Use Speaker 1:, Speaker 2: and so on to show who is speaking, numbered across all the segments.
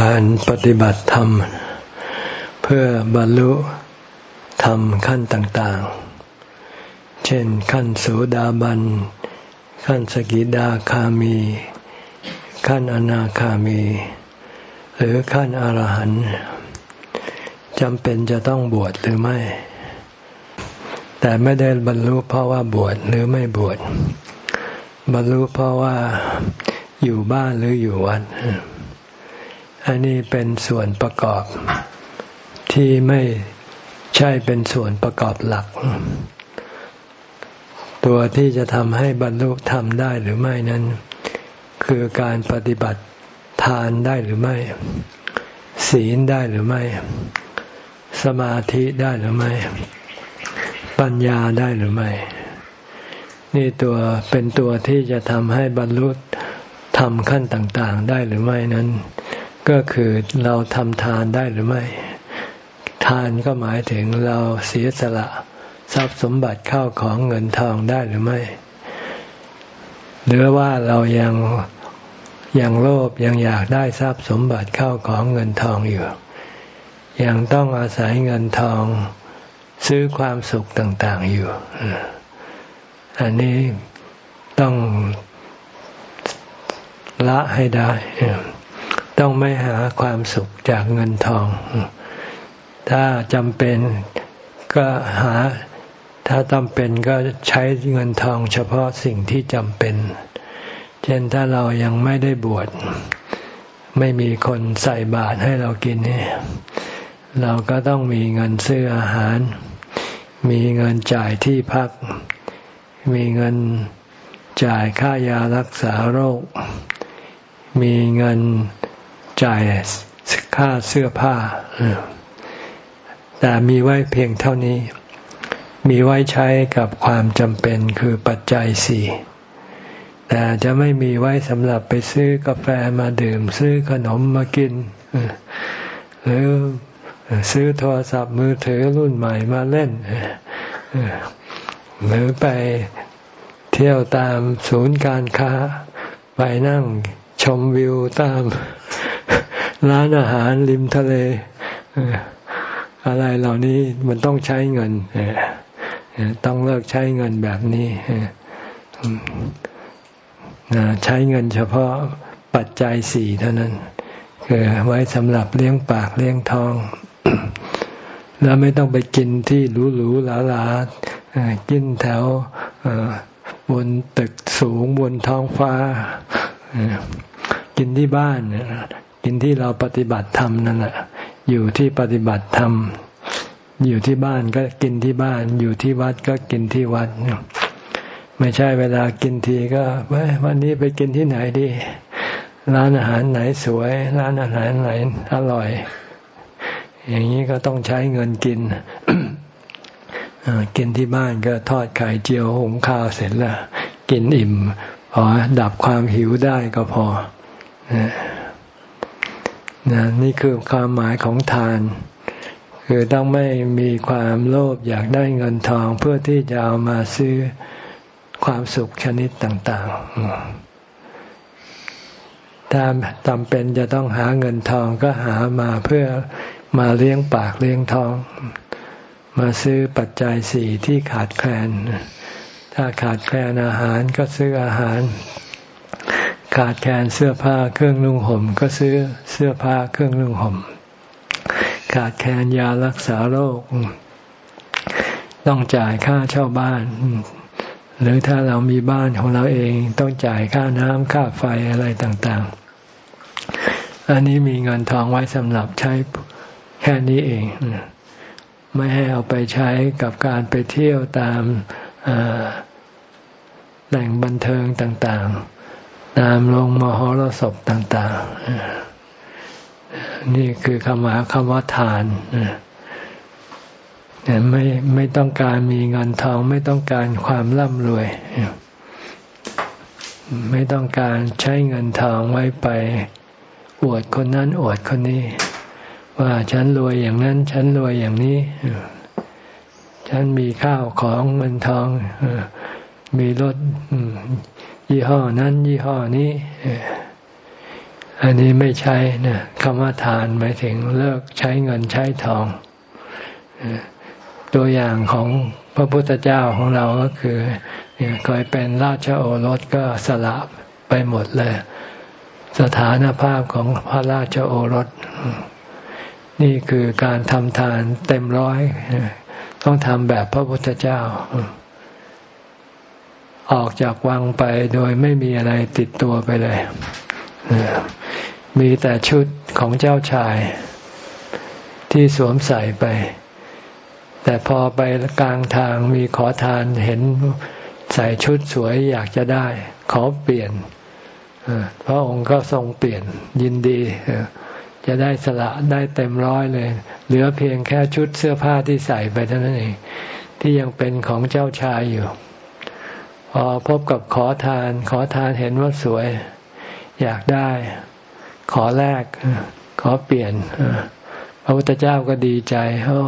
Speaker 1: การปฏิบัติธรรม เพื่อบรรลุธรรมขั้นต่างๆ เช่นขั้นสูดาบัน ขั้นสกิดาคามี ขั้นอนาคามี หรือขั้นอรหันต์จำเป็นจะต้องบวชหรือไม่ แต่ไม่ได้บรรลุเพราะว่าบวชหรือไม่บวช บรรลุเพราะว่าอยู่บ้านหรืออยู่วัด อันนี้เป็นส่วนประกอบที่ไม่ใช่เป็นส่วนประกอบหลัก ตัวที่จะทำให้บรรลุธรรมได้หรือไม่นั้น คือการปฏิบัติทานได้หรือไม่ ศีลได้หรือไม่ สมาธิได้หรือไม่ ปัญญาได้หรือไม่ นี่ตัวเป็นตัวที่จะทำให้บรรลุธรรมขั้นต่าง ๆ ได้หรือไม่นั้น ก็คือเราทำทานได้หรือไม่ ทานก็หมายถึงเราเสียสละทรัพย์สมบัติเข้าของเงินทองได้หรือไม่ หรือว่าเรายังยังโลภยังอยากได้ทรัพย์สมบัติเข้าของเงินทองอยู่ ยังต้องอาศัยเงินทองซื้อความสุขต่างๆอยู่ อันนี้ต้องละให้ได้ ต้องไม่หาความสุขจากเงินทอง ถ้าจำเป็นก็หา ถ้าจำเป็นก็ใช้เงินทองเฉพาะสิ่งที่จำเป็น เช่นถ้าเรายังไม่ได้บวช ไม่มีคนใส่บาตรให้เรากินนี่เราก็ต้องมีเงินซื้ออาหาร มีเงินจ่ายที่พัก มีเงินจ่ายค่ายารักษาโรค มีเงิน จ่ายค่าเสื้อผ้า แต่มีไว้เพียงเท่านี้ มีไว้ใช้กับความจำเป็นคือปัจจัยสี่แต่จะไม่มีไว้สำหรับไปซื้อกาแฟมาดื่ม ซื้อขนมมากิน หรือซื้อโทรศัพท์มือถือรุ่นใหม่มาเล่น หรือไปเที่ยวตามศูนย์การค้า ไปนั่ง ชมวิวตามร้านอาหารริมทะเล อะไรเหล่านี้มันต้องใช้เงิน ต้องเลิกใช้เงินแบบนี้ใช้เงินเฉพาะปัจจัยสี่เท่านั้นคือไว้สำหรับเลี้ยงปากเลี้ยงท้อง แล้วไม่ต้องไปกินที่หรูๆหลาๆกินแถวบนตึกสูงบนท้องฟ้า กินที่บ้านกินที่เราปฏิบัติธรรมนั่นแหละอยู่ที่ปฏิบัติธรรม อยู่ที่บ้านก็กินที่บ้าน อยู่ที่วัดก็กินที่วัด ไม่ใช่เวลากินทีก็วันนี้ไปกินที่ไหนดี ร้านอาหารไหนสวย ร้านอาหารไหนอร่อย อย่างนี้ก็ต้องใช้เงินกินกินที่บ้านก็ทอดไข่เจียวหุงข้าวเสร็จแล้ว กินอิ่ม พอดับความหิวได้ก็พอนะนี่คือความหมายของทาน คือต้องไม่มีความโลภอยากได้เงินทองเพื่อที่จะเอามาซื้อความสุขชนิดต่าง ๆ ถ้าจำเป็นจะต้องหาเงินทองก็หามาเพื่อมาเลี้ยงปากเลี้ยงท้อง มาซื้อปัจจัยสี่ที่ขาดแคลน ถ้าขาดแคลนอาหารก็ซื้ออาหาร ขาดแคลนเสื้อผ้าเครื่องนุ่งห่ม ก็ซื้อเสื้อผ้าเครื่องนุ่งห่ม ขาดแคลนยารักษาโรค ต้องจ่ายค่าเช่าบ้าน หรือถ้าเรามีบ้านของเราเองต้องจ่ายค่าน้ำค่าไฟอะไรต่างๆ อันนี้มีเงินทองไว้สำหรับใช้แค่นี้เองไม่ให้เอาไปใช้กับการไปเที่ยวตาม แหล่งบันเทิงต่าง ๆ ตามลงมหรสพต่าง ๆ นี่คือคำว่าคำว่าทานไม่ไม่ต้องการมีเงินทอง ไม่ต้องการความร่ำรวย ไม่ต้องการใช้เงินทองไว้ไปอวดคนนั้นอวดคนนี้ ว่าฉันรวยอย่างนั้น ฉันรวยอย่างนี้ ฉันมีข้าวของเงินทอง มีรถยี่ห้อนั้น ยี่ห้อนี้อันนี้ไม่ใช่นะคำว่าทานหมายถึงเลิกใช้เงินใช้ทองตัวอย่างของพระพุทธเจ้าของเราก็คือเคยเป็นราชโอรสก็สละไปหมดเลย สถานภาพของพระราชโอรส นี่คือการทำทานเต็มร้อย ต้องทำแบบพระพุทธเจ้า ออกจากวังไปโดยไม่มีอะไรติดตัวไปเลย มีแต่ชุดของเจ้าชายที่สวมใส่ไป แต่พอไปกลางทางมีขอทานเห็นใส่ชุดสวยอยากจะได้ ขอเปลี่ยนพระองค์ก็ทรงเปลี่ยนยินดีจะได้สละได้เต็มร้อยเลย เหลือเพียงแค่ชุดเสื้อผ้าที่ใส่ไปเท่านั้นเอง ที่ยังเป็นของเจ้าชายอยู่ พอพบกับขอทาน ขอทานเห็นว่าสวย อยากได้ ขอแลกขอเปลี่ยนพระพุทธเจ้าก็ดีใจเพราะ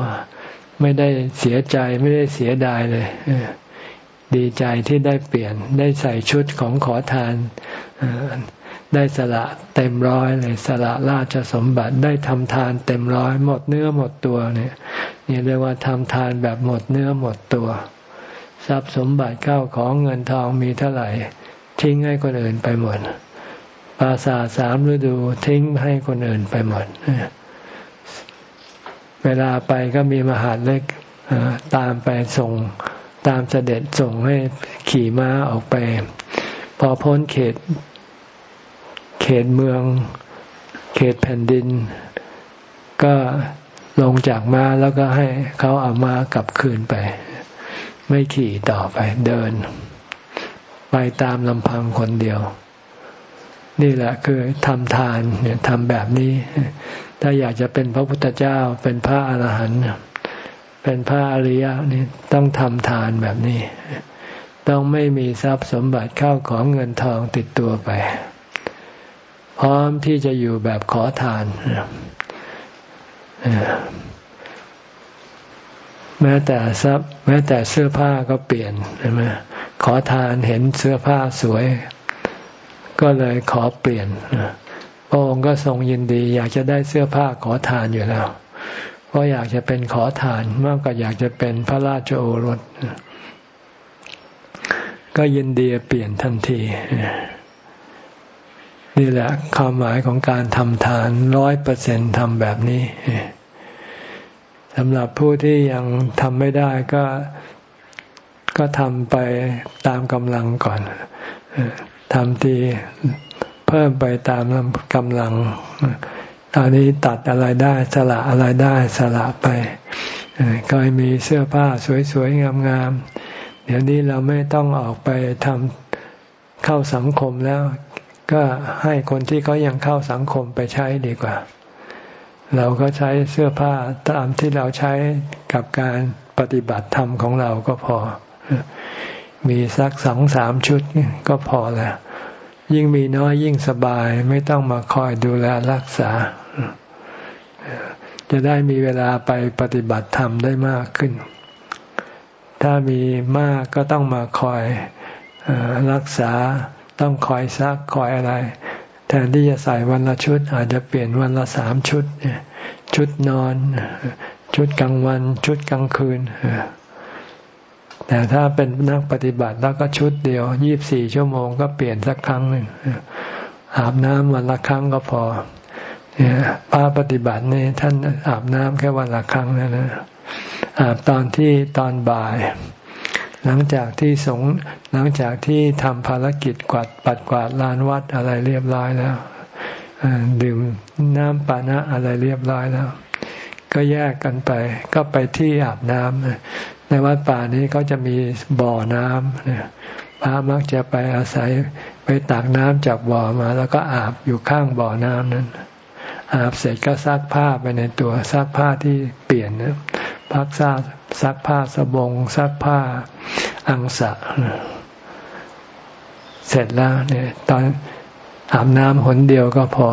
Speaker 1: ไม่ได้เสียใจไม่ได้เสียดายเลยดีใจที่ได้เปลี่ยนได้ใส่ชุดของขอทานได้สละเต็มร้อยเลยสละราชสมบัติได้ทำทานเต็มร้อยหมดเนื้อหมดตัวเนี่ยนี่เรียกว่าทำทานแบบหมดเนื้อหมดตัว ทรัพย์สมบัติเข้าของเงินทองมีเท่าไหร่ ทิ้งให้คนอื่นไปหมดปราสาทสามฤดูทิ้งให้คนอื่นไปหมด เวลาไปก็มีมหาเล็กตามไปส่งตามเสด็จส่งให้ขี่ม้าออกไป พอพ้นเขต เขตเมือง เขตแผ่นดิน ก็ลงจากม้าแล้วก็ให้เขาเอาม้ากลับคืนไป ไม่ขี่ต่อไปเดิน ไปตามลำพังคนเดียว นี่แหละคือทำทานเนี่ยทำแบบนี้ ถ้าอยากจะเป็นพระพุทธเจ้าเป็นพระอรหันต์เป็นพระอริยะนี่ต้องทำทานแบบนี้ ต้องไม่มีทรัพย์สมบัติเข้าของเงินทองติดตัวไป พร้อมที่จะอยู่แบบขอทาน แม้แต่ทรัพย์ แม้แต่เสื้อผ้าก็เปลี่ยนใช่ไหมขอทานเห็นเสื้อผ้าสวย ก็เลยขอเปลี่ยนพระองค์ก็ทรงยินดี อยากจะได้เสื้อผ้าขอทานอยู่แล้ว เพราะอยากจะเป็นขอทานมากกว่าอยากจะเป็นพระราชโอรส ก็ยินดีเปลี่ยนทันทีนี่แหละความหมายของการทำทานร้อยเปอร์เซ็นทำแบบนี้ สำหรับผู้ที่ยังทำไม่ได้ก็ก็ทำไปตามกำลังก่อนทำทีเพิ่มไปตามกำลัง ตอนนี้ตัดอะไรได้สละอะไรได้สละไปก็มีเสื้อผ้าสวยๆ งามๆ เดี๋ยวนี้เราไม่ต้องออกไปทำเข้าสังคมแล้ว ก็ให้คนที่เขายังเข้าสังคมไปใช้ดีกว่า เราก็ใช้เสื้อผ้าตามที่เราใช้กับการปฏิบัติธรรมของเราก็พอ มีสักสองสามชุดก็พอแล้ว ยิ่งมีน้อยยิ่งสบายไม่ต้องมาคอยดูแลรักษา จะได้มีเวลาไปปฏิบัติธรรมได้มากขึ้น ถ้ามีมากก็ต้องมาคอยรักษาต้องคอยซักคอยอะไร แทนที่จะใส่วันละชุด อาจจะเปลี่ยนวันละสามชุด ชุดนอน ชุดกลางวัน ชุดกลางคืน แต่ถ้าเป็นนักปฏิบัติแล้วก็ชุดเดียวยี่บสี่ชั่วโมงก็เปลี่ยนสักครั้งหนึ่งอาบน้ำวันละครั้งก็พอเนี่ยพระปฏิบัตินี่ท่านอาบน้ำแค่วันละครั้งนะนะอาบตอนที่ตอนบ่าย หลังจากที่สงหลังจากที่ทำภารกิจกวาดปัดกวาดลานวัดอะไรเรียบร้อยแล้วดื่มน้ำปานะอะไรเรียบร้อยแล้ว ก็แยกกันไป ก็ไปที่อาบน้ำในวัดป่านี้เขาจะมีบ่อน้ำพระมักจะไปอาศัยไปตักน้ำจากบ่อมา แล้วก็อาบอยู่ข้างบ่อน้ำนั้นอาบเสร็จก็ซักผ้าไปในตัวซักผ้าที่เปลี่ยนนะ พักซักซักผ้าสบงซักผ้าอังสะ เสร็จแล้วเนี่ย ตอนอาบน้ำหนเดียวก็พอ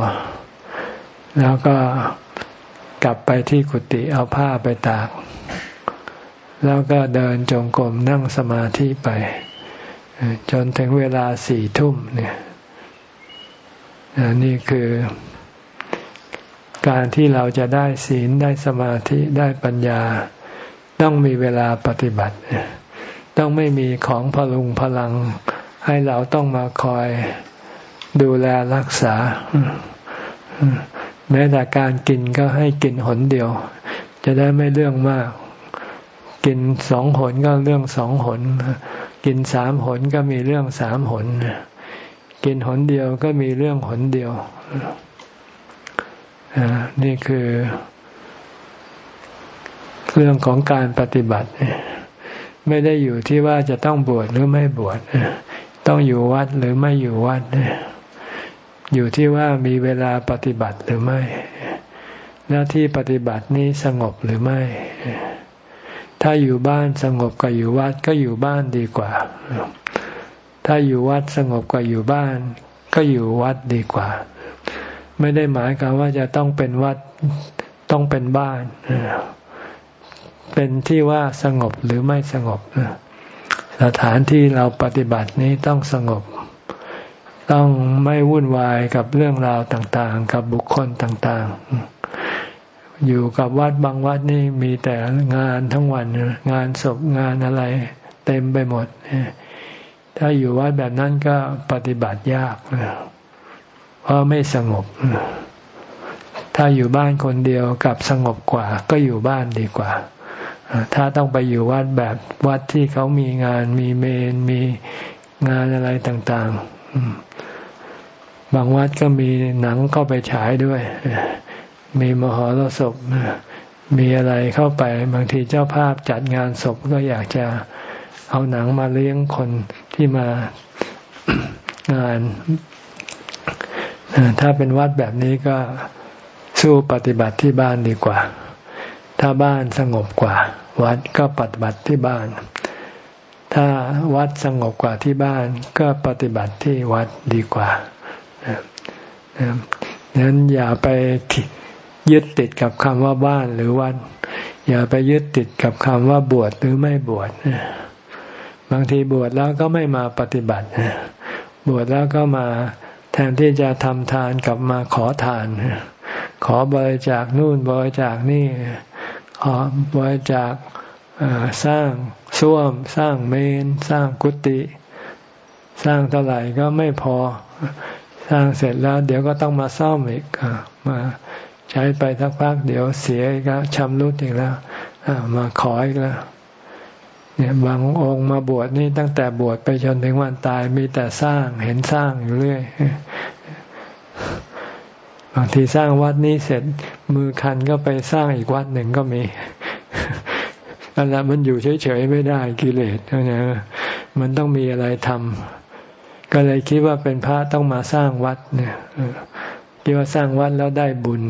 Speaker 1: แล้วก็กลับไปที่กุฏิเอาผ้าไปตาก แล้วก็เดินจงกรมนั่งสมาธิไป จนถึงเวลาสี่ทุ่มเนี่ยนี่คือ การที่เราจะได้ศีลได้สมาธิได้ปัญญา ต้องมีเวลาปฏิบัติ ต้องไม่มีของพลุงพลัง ให้เราต้องมาคอยดูแลรักษา แม้แต่การกินก็ให้กินหนเดียว จะได้ไม่เรื่องมาก กินสองหนก็เรื่องสองหน กินสามหนก็มีเรื่องสามหน กินหนเดียวก็มีเรื่องหนเดียว นี่คือเรื่องของการปฏิบัติ ไม่ได้อยู่ที่ว่าจะต้องบวชหรือไม่บวชต้องอยู่วัดหรือไม่อยู่วัด อยู่ที่ว่ามีเวลาปฏิบัติหรือไม่ หน้าที่ปฏิบัตินี้สงบหรือไม่ ถ้าอยู่บ้านสงบกว่าอยู่วัดก็อยู่บ้านดีกว่า ถ้าอยู่วัดสงบกว่าอยู่บ้าน ก็อยู่วัดดีกว่า ไม่ได้หมายความว่าจะต้องเป็นวัดต้องเป็นบ้าน เป็นที่ว่าสงบหรือไม่สงบ สถานที่เราปฏิบัตินี้ต้องสงบ ต้องไม่วุ่นวายกับเรื่องราวต่างๆ กับบุคคลต่างๆ อยู่กับวัดบางวัดนี่มีแต่งานทั้งวัน งานศพงานอะไร เต็มไปหมด ถ้าอยู่วัดแบบนั้นก็ปฏิบัติยาก เพราะไม่สงบ ถ้าอยู่บ้านคนเดียวกับสงบกว่า ก็อยู่บ้านดีกว่า ถ้าต้องไปอยู่วัดแบบวัดที่เขามีงานมีเมนมีงานอะไรต่างๆ บางวัดก็มีหนังเข้าไปฉายด้วย มีมหรสพมีอะไรเข้าไป บางทีเจ้าภาพจัดงานศพก็อยากจะเอาหนังมาเลี้ยงคนที่มางาน ถ้าเป็นวัดแบบนี้ก็สู้ปฏิบัติที่บ้านดีกว่า ถ้าบ้านสงบกว่า วัดก็ปฏิบัติที่บ้าน ถ้าวัดสงบกว่าที่บ้านก็ปฏิบัติที่วัดดีกว่าดังนั้นอย่าไปยึดติดกับคำว่าบ้านหรือวัด อย่าไปยึดติดกับคำว่าบวชหรือไม่บวชบางทีบวชแล้วก็ไม่มาปฏิบัติบวชแล้วก็มา ทนที่จะทำทานกลับมาขอทาน ขอบริจาคนู่นบริจาคนี่ ขอบริจาคสร้างส้วม สร้างเมน สร้างกุฏิสร้างเท่าไหร่ก็ไม่พอสร้างเสร็จแล้วเดี๋ยวก็ต้องมาซ่อมอีกมาใช้ไปสักพักเดี๋ยวเสียอีกแล้วชำรุดอีกแล้วมาขออีกแล้ว เนี่ยบางองค์มาบวชนี่ตั้งแต่บวชไปจนถึงวันตายมีแต่สร้างเห็นสร้างอยู่เรื่อยบางทีสร้างวัดนี้เสร็จมือคันก็ไปสร้างอีกวัดหนึ่งก็มีอันนั้นมันอยู่เฉยๆไม่ได้กิเลสนะมันต้องมีอะไรทำก็เลยคิดว่าเป็นพระต้องมาสร้างวัดเนี่ยคิดว่าสร้างวัดแล้วได้บุญ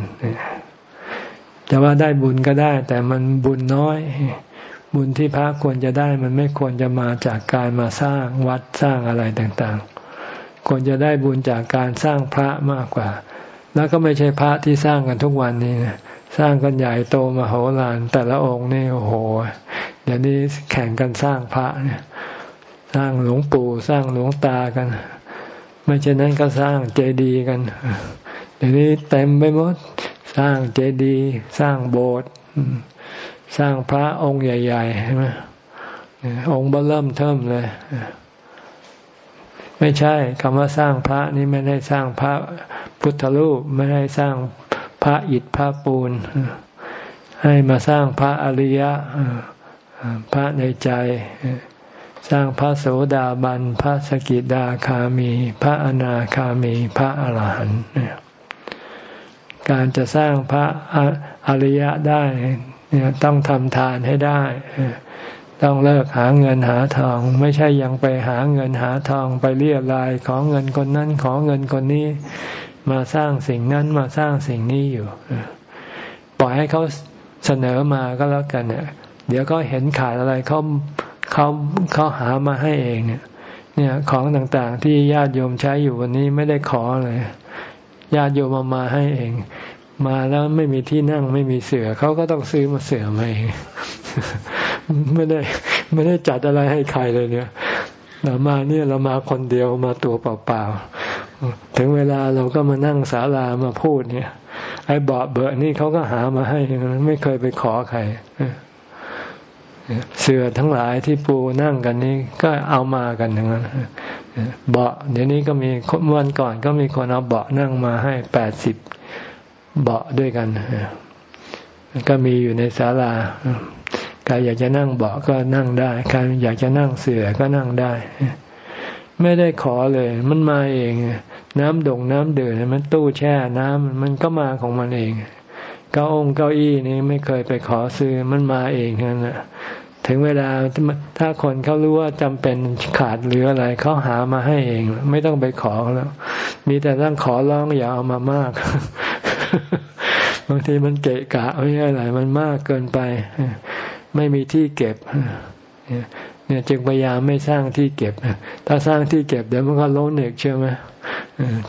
Speaker 1: จะว่าได้บุญก็ได้ แต่มันบุญน้อย บุญที่พระควรจะได้มันไม่ควรจะมาจากการมาสร้างวัดสร้างอะไรต่างๆ ควรจะได้บุญจากการสร้างพระมากกว่า แล้วก็ไม่ใช่พระที่สร้างกันทุกวันนี้นะสร้างกันใหญ่โตมโหฬารแต่ละองค์นี่โอ้โหเดี๋ยวนี้แข่งกันสร้างพระเนี่ยสร้างหลวงปู่สร้างหลวงตากัน ไม่เช่นนั้นก็สร้างเจดีย์กัน เดี๋ยวนี้เต็มไปหมด สร้างเจดีย์สร้างโบสถ์ สร้างพระองค์ใหญ่ๆใช่ไหมองค์เบิ่มเทิมเลย ไม่ใช่คำว่าสร้างพระนี่ไม่ได้สร้างพระพุทธรูปไม่ได้สร้างพระอิฐพระปูน ให้มาสร้างพระอริยะพระในใจ สร้างพระโสดาบัน พระสกิดาคามี พระอนาคามี พระอรหันต์การจะสร้างพระอริยะได้ เนี่ยต้องทำทานให้ได้ ต้องเลิกหาเงินหาทอง ไม่ใช่ยังไปหาเงินหาทองไปเรียรายขอเงินคนนั้นขอเงินคนนี้ มาสร้างสิ่งนั้นมาสร้างสิ่งนี้อยู่ปล่อยให้เขาเสนอมาก็แล้วกันเนี่ยเดี๋ยวก็เห็นขาดอะไรเขาเขาเขาหามาให้เองเนี่ย เนี่ยของต่างๆ ที่ญาติโยมใช้อยู่วันนี้ไม่ได้ขอเลยญาติโยมมามาให้เอง มาแล้วไม่มีที่นั่งไม่มีเสือเขาก็ต้องซื้อมาเสือมาเองไม่ได้ไม่ได้จัดอะไรให้ใครเลยเนี่ยเรามาเนี่ยเรามาคนเดียวมาตัวเปล่าๆถึงเวลาเราก็มานั่งศาลามาพูดเนี่ย ไอ้เบาเบอนี่เขาก็หามาให้ไม่เคยไปขอใครเสือทั้งหลายที่ปูนั่งกันนี้ก็เอามากันทั้งนั้นเบาเดี๋ยวนี้ก็มีวันก่อนก็มีคนเอาเบานั่งมาให้แปดสิบ เบาด้วยกันก็มีอยู่ในศาลาใครอยากจะนั่งเบาก็นั่งได้ใครอยากจะนั่งเสือก็นั่งได้ ไม่ได้ขอเลย มันมาเอง น้ำดงน้ำเดือดมันตู้แช่น้ำมันก็มาของมันเองเก้าองเก้าอี้นี่ไม่เคยไปขอซื้อมันมาเองนั่นแหละถึงเวลาถ้าคนเขารู้ว่าจำเป็นขาดหรืออะไรเขาหามาให้เอง ไม่ต้องไปขอแล้ว มีแต่ต้องขอร้องอย่าเอามามาก บางทีมันเกะกะไม่ใช่อะไรมันมากเกินไป ไม่มีที่เก็บเนี่ยจึงพยายามไม่สร้างที่เก็บถ้าสร้างที่เก็บเดี๋ยวมันก็ล้นเอกเชื่อไหม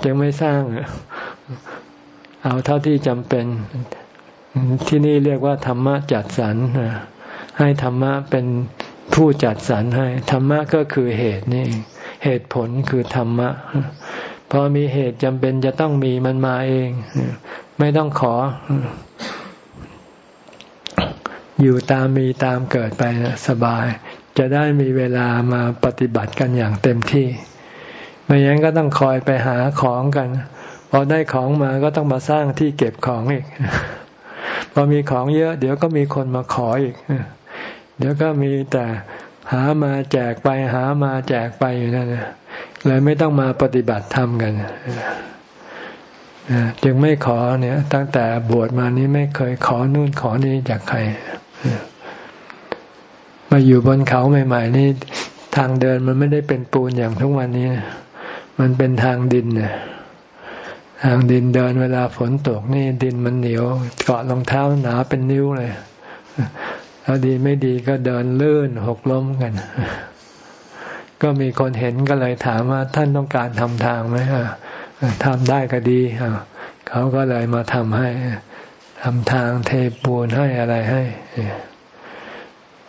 Speaker 1: จึงไม่สร้างเอาเท่าที่จำเป็นที่นี่เรียกว่าธรรมะจัดสรรให้ธรรมะเป็นผู้จัดสรรให้ ธรรมะก็คือเหตุนี่ เหตุผลคือธรรมะพอมีเหตุจำเป็นจะต้องมีมันมาเอง ไม่ต้องขอ อยู่ตามมีตามเกิดไปนะสบาย จะได้มีเวลามาปฏิบัติกันอย่างเต็มที่ ไม่อย่างนั้นก็ต้องคอยไปหาของกันพอได้ของมาก็ต้องมาสร้างที่เก็บของอีกพอมีของเยอะ เดี๋ยวก็มีคนมาขออีก เดี๋ยวก็มีแต่หามาแจกไปหามาแจกไปอยู่นั่นเลยไม่ต้องมาปฏิบัติธรรมกัน จึงไม่ขอเนี่ย ตั้งแต่บวชมานี้ไม่เคยขอนู่นขอนี้จากใครมาอยู่บนเขาใหม่ ๆ นี่ทางเดินมันไม่ได้เป็นปูนอย่างทุกวันนี้ มันเป็นทางดินเนี่ยทางดินเดินเวลาฝนตกนี่ดินมันเหนียว เกาะรองเท้าหนาเป็นนิ้วเลยแล้วดีไม่ดีก็เดินลื่นหกล้มกัน ก็มีคนเห็นก็เลยถามว่าท่านต้องการทำทางไหม ทำได้ก็ดีเขาก็เลยมาทำให้ทำทางเทปูนให้อะไรให้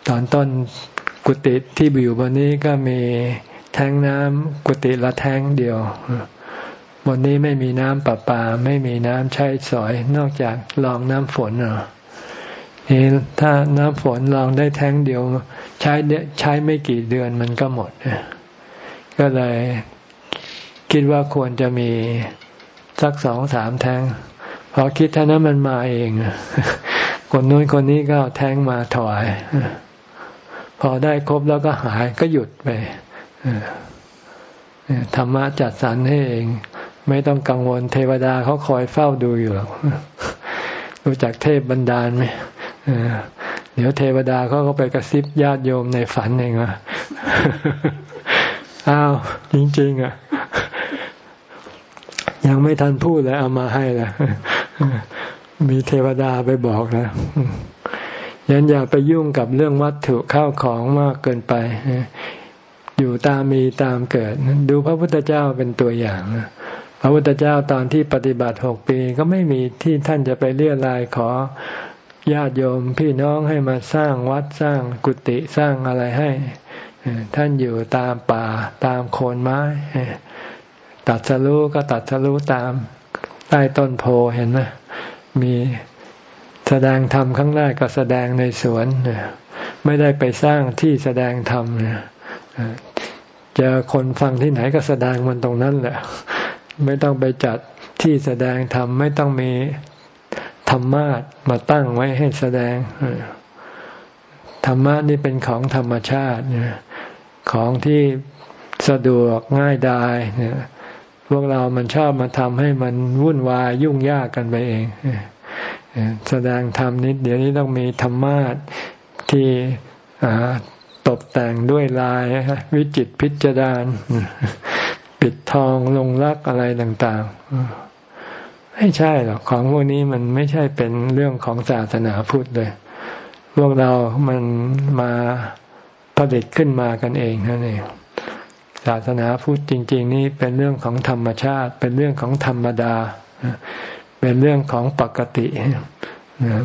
Speaker 1: ตอนต้นกุฏิที่อยู่บนนี้ก็มีแทงน้ำกุฏิละแทงเดียวบนนี้ไม่มีน้ำประปา ไม่มีน้ำใช้สอย นอกจากลองน้ำฝนเนาะนี่ถ้าน้ำฝนลองได้แท้งเดียว ใช้ใช้ไม่กี่เดือนมันก็หมดก็เลย คิดว่าควรจะมีสักสองสามแทงพอคิดเท่านั้นมันมาเอง คนนู้นคนนี้ก็แทงมาถวาย พอได้ครบแล้วก็หายก็หยุดไปธรรมะจัดสรรให้เอง ไม่ต้องกังวลเทวดาเขาคอยเฝ้าดูอยู่หรอกรู้จักเทพบันดาลไหมเดี๋ยวเทวดาเขาก็ไปกระซิบญาติโยมในฝันเองว่าอ้าวจริง ๆ อะ ยังไม่ทันพูดเลยเอามาให้แล้วมีเทวดาไปบอกแล้วยันอย่าไปยุ่งกับเรื่องวัตถุข้าวของมากเกินไป อยู่ตามมีตามเกิด ดูพระพุทธเจ้าเป็นตัวอย่างพระพุทธเจ้าตอนที่ปฏิบัติหกปีก็ไม่มีที่ท่านจะไปเรียรายขอญาติโยมพี่น้องให้มาสร้างวัดสร้างกุฏิสร้างอะไรให้ ท่านอยู่ตามป่าตามโคนไม้ ตัดสรู้ก็ตัดสรู้ตามใต้ต้นโพเห็นไหมมีแสดงธรรมครั้งแรกก็แสดงในสวนไม่ได้ไปสร้างที่แสดงธรรมเจอคนฟังที่ไหนก็แสดงมันตรงนั้นแหละ ไม่ต้องไปจัดที่แสดงธรรมไม่ต้องมีธรรมะมาตั้งไว้ให้แสดงธรรมะนี่เป็นของธรรมชาติของที่สะดวกง่ายดายเนี่ย พวกเรามันชอบมาทำให้มันวุ่นวายยุ่งยากกันไปเองแสดงธรรมนิดเดี๋ยวนี้ต้องมีธรรมะที่ตกแต่งด้วยลายวิจิตพิจารณาปิดทองลงรักอะไรต่างๆ ไม่ใช่หรอกของพวกนี้มันไม่ใช่เป็นเรื่องของศาสนาพุทธเลย พวกเรามันมาผลิตขึ้นมากันเองนั่นเอง ศาสนาพุทธจริง ๆ นี่เป็นเรื่องของธรรมชาติ เป็นเรื่องของธรรมดา เป็นเรื่องของปกติ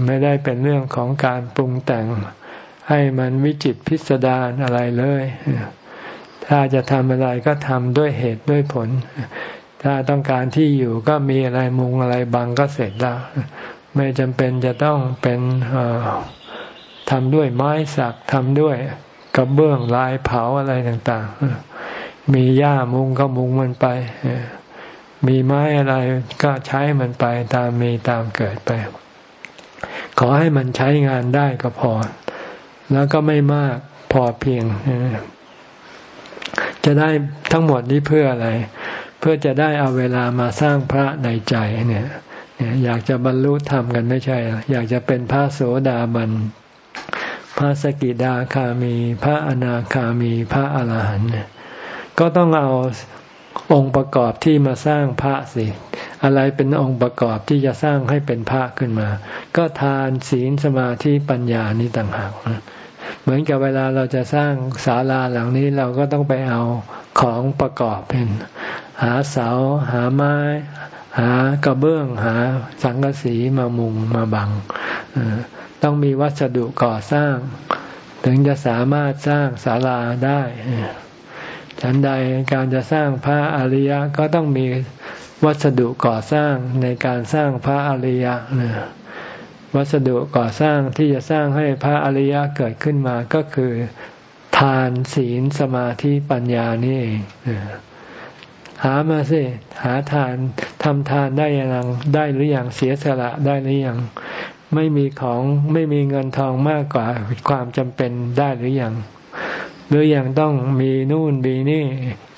Speaker 1: ไม่ได้เป็นเรื่องของการปรุงแต่ง ให้มันวิจิตพิสดารอะไรเลย ถ้าจะทำอะไรก็ทำด้วยเหตุด้วยผล ถ้าต้องการที่อยู่ก็มีอะไรมุงอะไรบังก็เสร็จแล้ว ไม่จำเป็นจะต้องเป็นทำด้วยไม้สักทำด้วยกระเบื้องลายเผาอะไรต่าง ๆ มีหญ้ามุงก็มุงมันไปมีไม้อะไรก็ใช้มันไปตามมีตามเกิดไป ขอให้มันใช้งานได้ก็พอ แล้วก็ไม่มากพอเพียง จะได้ทั้งหมดนี้เพื่ออะไร เพื่อจะได้เอาเวลามาสร้างพระในใจเนี่ยอยากจะบรรลุธรรมกันไม่ใช่ อยากจะเป็นพระโสดาบัน พระสกิดาคามี พระอนาคามี พระอรหันต์ ก็ต้องเอาองค์ประกอบที่มาสร้างพระสิอะไรเป็นองค์ประกอบที่จะสร้างให้เป็นพระขึ้นมา ก็ทานศีลสมาธิปัญญานี่ต่างหากเหมือนกับเวลาเราจะสร้างศาลาหลังนี้เราก็ต้องไปเอาของประกอบเป็น หาเสา หาไม้ หากระเบื้อง หาสังกะสีมามุงมาบัง ต้องมีวัสดุก่อสร้าง ถึงจะสามารถสร้างศาลาได้ ฉันใดการจะสร้างพระอริยะก็ต้องมีวัสดุก่อสร้างในการสร้างพระอริยะวัสดุก่อสร้างที่จะสร้างให้พระอริยะเกิดขึ้นมาก็คือ ทานศีลสมาธิปัญญานี่เองหามาสิหาทานทำทานได้ยังได้หรือยังเสียสละได้หรือยังไม่มีของไม่มีเงินทองมากกว่าความจำเป็นได้หรือยัง หรือยังต้องมีนู่นมีนี่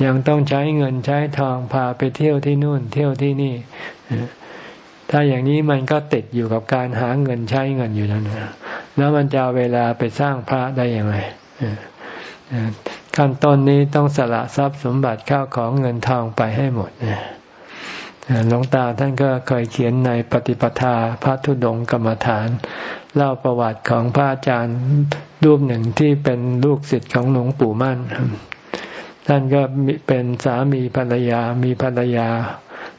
Speaker 1: ยังต้องใช้เงินใช้ทองพาไปเที่ยวที่นู่น เที่ยวที่นี่ ถ้าอย่างนี้มันก็ติดอยู่กับการหาเงินใช้เงินอยู่นั่นนะแล้วมันจะเวลาไปสร้างพระได้อย่างไรขั้นต้นนี้ต้องสละทรัพย์สมบัติข้าวของเงินทองไปให้หมดหลวงตาท่านก็เคยเขียนในปฏิปทาพระธุดงกรรมฐาน เล่าประวัติของพระอาจารย์รูปหนึ่งที่เป็นลูกศิษย์ของหลวงปู่มั่น ท่านก็เป็นสามีภรรยา มีภรรยา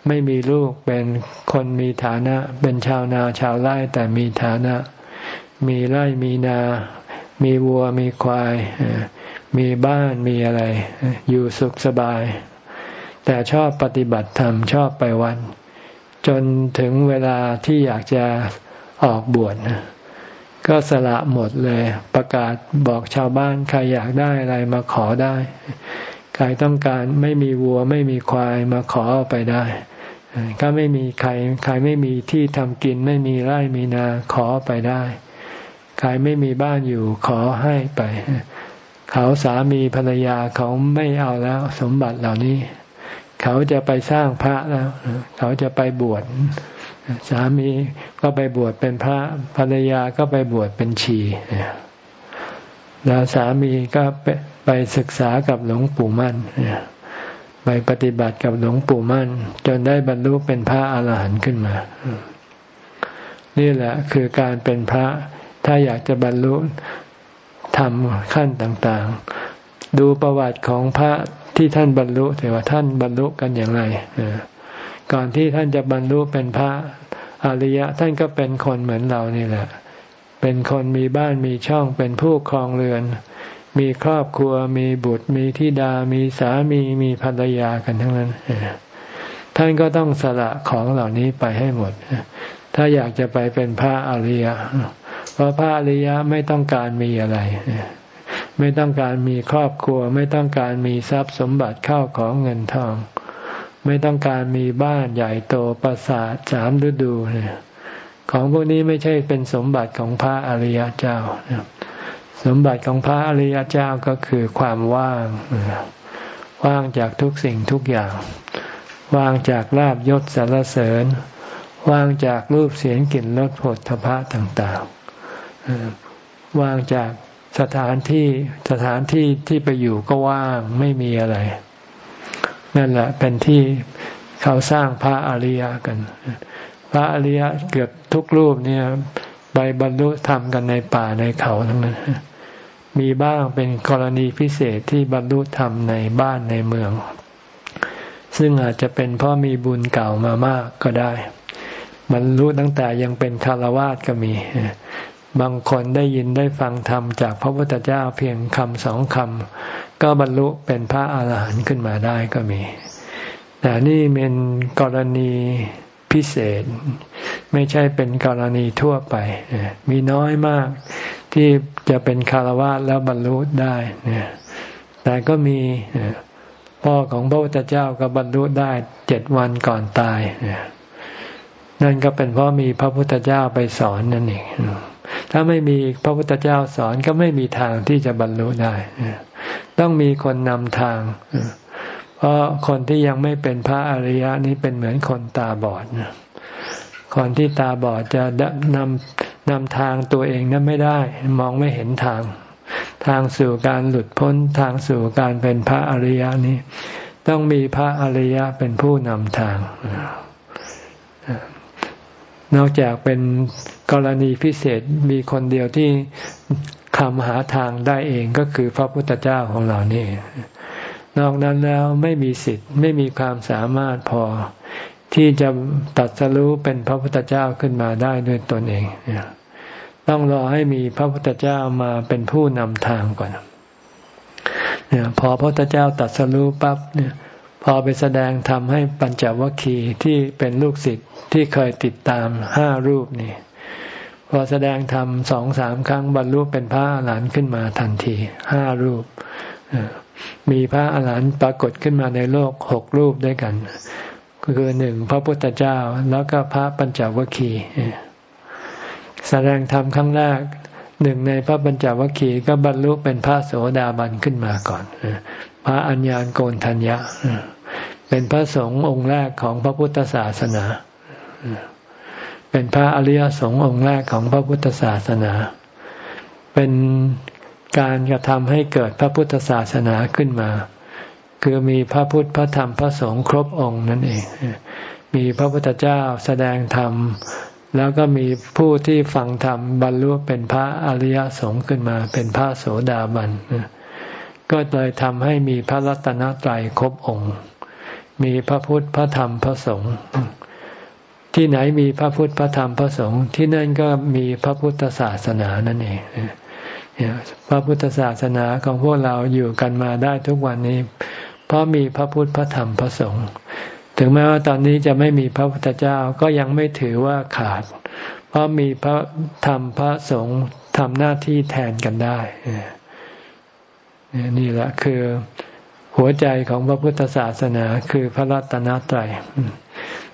Speaker 1: ไม่มีลูกเป็นคนมีฐานะ เป็นชาวนาชาวไร่แต่มีฐานะ มีไร่มีนา มีวัวมีควาย มีบ้านมีอะไร อยู่สุขสบาย แต่ชอบปฏิบัติธรรมชอบไปวันจนถึงเวลาที่อยากจะออกบวช ก็สละหมดเลย ประกาศบอกชาวบ้านใครอยากได้อะไรมาขอได้ ใครต้องการไม่มีวัวไม่มีควายมาขอเอาไปได้ก็ไม่มีใครใครไม่มีที่ทำกินไม่มีไร่มีนาขอไปได้ ใครไม่มีบ้านอยู่ขอให้ไป เขาสามีภรรยาเขาไม่เอาแล้ว สมบัติเหล่านี้ เขาจะไปสร้างพระแล้ว เขาจะไปบวช สามีก็ไปบวชเป็นพระภรรยาก็ไปบวชเป็นชีแล้วสามีก็ไปไปศึกษากับหลวงปู่มั่นไปปฏิบัติกับหลวงปู่มั่น จนได้บรรลุเป็นพระอาหารหันต์ขึ้นมา นี่แหละคือการเป็นพระถ้าอยากจะบรรลุทำขั้นต่างๆ ดูประวัติของพระที่ท่านบรรลุแต่ว่าท่านบรรลุกันอย่างไรก่อนที่ท่านจะบรรลุเป็นพระ อริยะท่านก็เป็นคนเหมือนเรานี่แหละ เป็นคนมีบ้านมีช่องเป็นผู้ครองเรือน มีครอบครัวมีบุตรมีธิดา มีสามีมีภรรยากันทั้งนั้น ท่านก็ต้องสละของเหล่านี้ไปให้หมด ถ้าอยากจะไปเป็นพระอริยะ เพราะพระอริยะไม่ต้องการมีอะไรไม่ต้องการมีครอบครัว ไม่ต้องการมีทรัพย์สมบัติเข้าของเงินทอง ไม่ต้องการมีบ้านใหญ่โตปราสาทสามฤดูเนี่ยของพวกนี้ไม่ใช่เป็นสมบัติของพระอริยเจ้า สมบัติของพระอริยเจ้าก็คือความว่าง ว่างจากทุกสิ่งทุกอย่าง ว่างจากลาบยศสารเสริญ ว่างจากรูปเสียงกลิ่นรสผลทพะต่างๆ ว่างจากสถานที่สถานที่ที่ไปอยู่ก็ว่างไม่มีอะไร นั่นแหละเป็นที่เขาสร้างพระอริยกัน พระอริยเกือบทุกรูปเนี่ยไปบรรลุธรรมกันในป่าในเขาทั้งนั้นมีบ้างเป็นกรณีพิเศษที่บรรลุธรรมในบ้านในเมือง ซึ่งอาจจะเป็นเพราะมีบุญเก่ามามากก็ได้ บรรลุตั้งแต่ยังเป็นคารวาสก็มี บางคนได้ยินได้ฟังธรรมจากพระพุทธเจ้าเพียงคำสองคำ ก็บรรลุเป็นพระอาหารหันต์ขึ้นมาได้ก็มี แต่นี่เป็นกรณีพิเศษ ไม่ใช่เป็นกรณีทั่วไป มีน้อยมากที่จะเป็นคารวะแล้วบรรลุได้แต่ก็มีพ่อของพระพุทธเจ้าก็บรรลุได้เจ็ดวันก่อนตายนั่นก็เป็นเพราะมีพระพุทธเจ้าไปสอนนั่นเองถ้าไม่มีพระพุทธเจ้าสอนก็ไม่มีทางที่จะบรรลุได้ ต้องมีคนนำทาง เพราะคนที่ยังไม่เป็นพระอริยะนี้เป็นเหมือนคนตาบอดคนที่ตาบอดจะนำนำทางตัวเองนั้นไม่ได้ มองไม่เห็นทาง ทางสู่การหลุดพ้นทางสู่การเป็นพระอริยะนี้ ต้องมีพระอริยะเป็นผู้นำทาง นอกจากเป็นกรณีพิเศษมีคนเดียวที่ คำหาทางได้เองก็คือพระพุทธเจ้าของเรานี่ นอกนั้นแล้วไม่มีสิทธิ์ไม่มีความสามารถพอที่จะตัดสรู้เป็นพระพุทธเจ้าขึ้นมาได้ด้วยตนเอง ต้องรอให้มีพระพุทธเจ้ามาเป็นผู้นำทางก่อนเนี่ยพอพระพุทธเจ้าตัดสรู้ปั๊บเนี่ย พอไปแสดงทำให้ปัญจวัคคีย์ที่เป็นลูกศิษย์ที่เคยติดตามห้ารูปนี่ พอแสดงธรรมสองสามครั้งบรรลุเป็นพระอรหันต์ขึ้นมาทันทีห้ารูป มีพระอรหันต์ปรากฏขึ้นมาในโลกหกรูปด้วยกัน คือหนึ่งพระพุทธเจ้าแล้วก็พระปัญจวัคคีย์แสดงธรรมครั้งแรกหนึ่งในพระปัญจวัคคีย์ก็บรรลุเป็นพระโสดาบันขึ้นมาก่อน พระอัญญาณโกนทัญญะ เป็นพระสงฆ์องค์แรกของพระพุทธศาสนา เป็นพระอริยสงฆ์องค์แรกของพระพุทธศาสนา เป็นการกระทำให้เกิดพระพุทธศาสนาขึ้นมา คือมีพระพุทธพระธรรมพระสงฆ์ครบองค์นั่นเอง มีพระพุทธเจ้าแสดงธรรม แล้วก็มีผู้ที่ฟังธรรมบรรลุเป็นพระอริยสงฆ์ขึ้นมา เป็นพระโสดาบันก็เลยทำให้มีพระรัตนตรัยครบองค์ มีพระพุทธพระธรรมพระสงฆ์ ที่ไหนมีพระพุทธพระธรรมพระสงฆ์ที่นั่นก็มีพระพุทธศาสนานั่นเองพระพุทธศาสนาของพวกเราอยู่กันมาได้ทุกวันนี้ เพราะมีพระพุทธพระธรรมพระสงฆ์ถึงแม้ว่าตอนนี้จะไม่มีพระพุทธเจ้าก็ยังไม่ถือว่าขาด เพราะมีพระธรรมพระสงฆ์ทำหน้าที่แทนกันได้นี่แหละคือหัวใจของพระพุทธศาสนาคือพระรัตนตรัย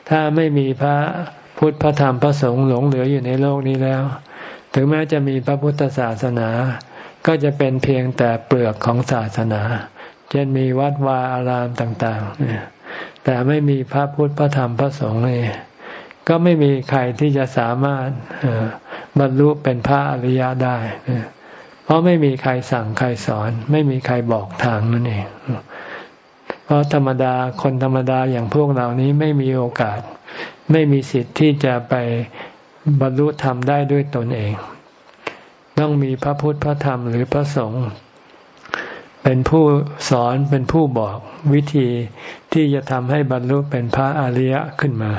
Speaker 1: ถ้าไม่มีพระพุทธพระธรรมพระสงฆ์หลงเหลืออยู่ในโลกนี้แล้ว ถึงแม้จะมีพระพุทธศาสนา ก็จะเป็นเพียงแต่เปลือกของศาสนา เช่นมีวัดวาอารามต่างๆ แต่ไม่มีพระพุทธพระธรรมพระสงฆ์เลยก็ไม่มีใครที่จะสามารถบรรลุเป็นพระอริยะได้ เพราะไม่มีใครสั่งใครสอน ไม่มีใครบอกทางนั่นเอง เพราะธรรมดาคนธรรมดาอย่างพวกเหล่านี้ไม่มีโอกาส ไม่มีสิทธิ์ที่จะไปบรรลุธรรมได้ด้วยตนเอง ต้องมีพระพุทธพระธรรมหรือพระสงฆ์เป็นผู้สอนเป็นผู้บอกวิธีที่จะทำให้บรรลุเป็นพระอริยะขึ้นมา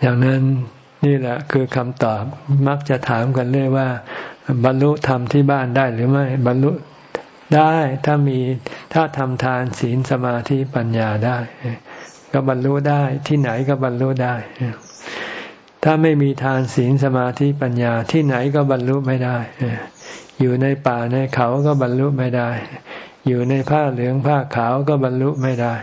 Speaker 1: อย่างนั้นนี่แหละคือคำตอบมักจะถามกันเรื่อยว่า บรรลุธรรมที่บ้านได้หรือไม่ บรรลุ ได้ถ้ามีถ้าทำทานศีลสมาธิปัญญาได้ ก็บรรลุได้ที่ไหนก็บรรลุได้ ถ้าไม่มีทานศีลสมาธิปัญญาที่ไหนก็บรรลุไม่ได้ อยู่ในป่าในเขาก็บรรลุไม่ได้ อยู่ในผ้าเหลืองผ้าขาวก็บรรลุไม่ได้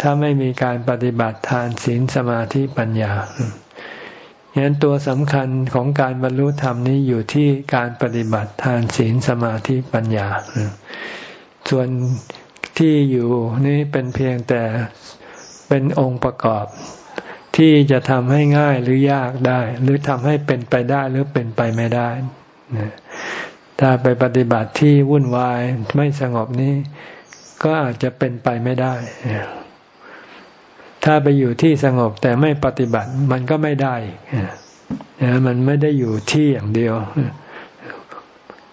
Speaker 1: ถ้าไม่มีการปฏิบัติทานศีลสมาธิปัญญา ฉะนั้นตัวสำคัญของการบรรลุธรรมนี้อยู่ที่การปฏิบัติทานศีลสมาธิปัญญา ส่วนที่อยู่นี่เป็นเพียงแต่เป็นองค์ประกอบ ที่จะทำให้ง่ายหรือยากได้ หรือทำให้เป็นไปได้หรือเป็นไปไม่ได้ถ้าไปปฏิบัติที่วุ่นวายไม่สงบนี้ ก็อาจจะเป็นไปไม่ได้ ถ้าไปอยู่ที่สงบแต่ไม่ปฏิบัติมันก็ไม่ได้นะมันไม่ได้อยู่ที่อย่างเดียว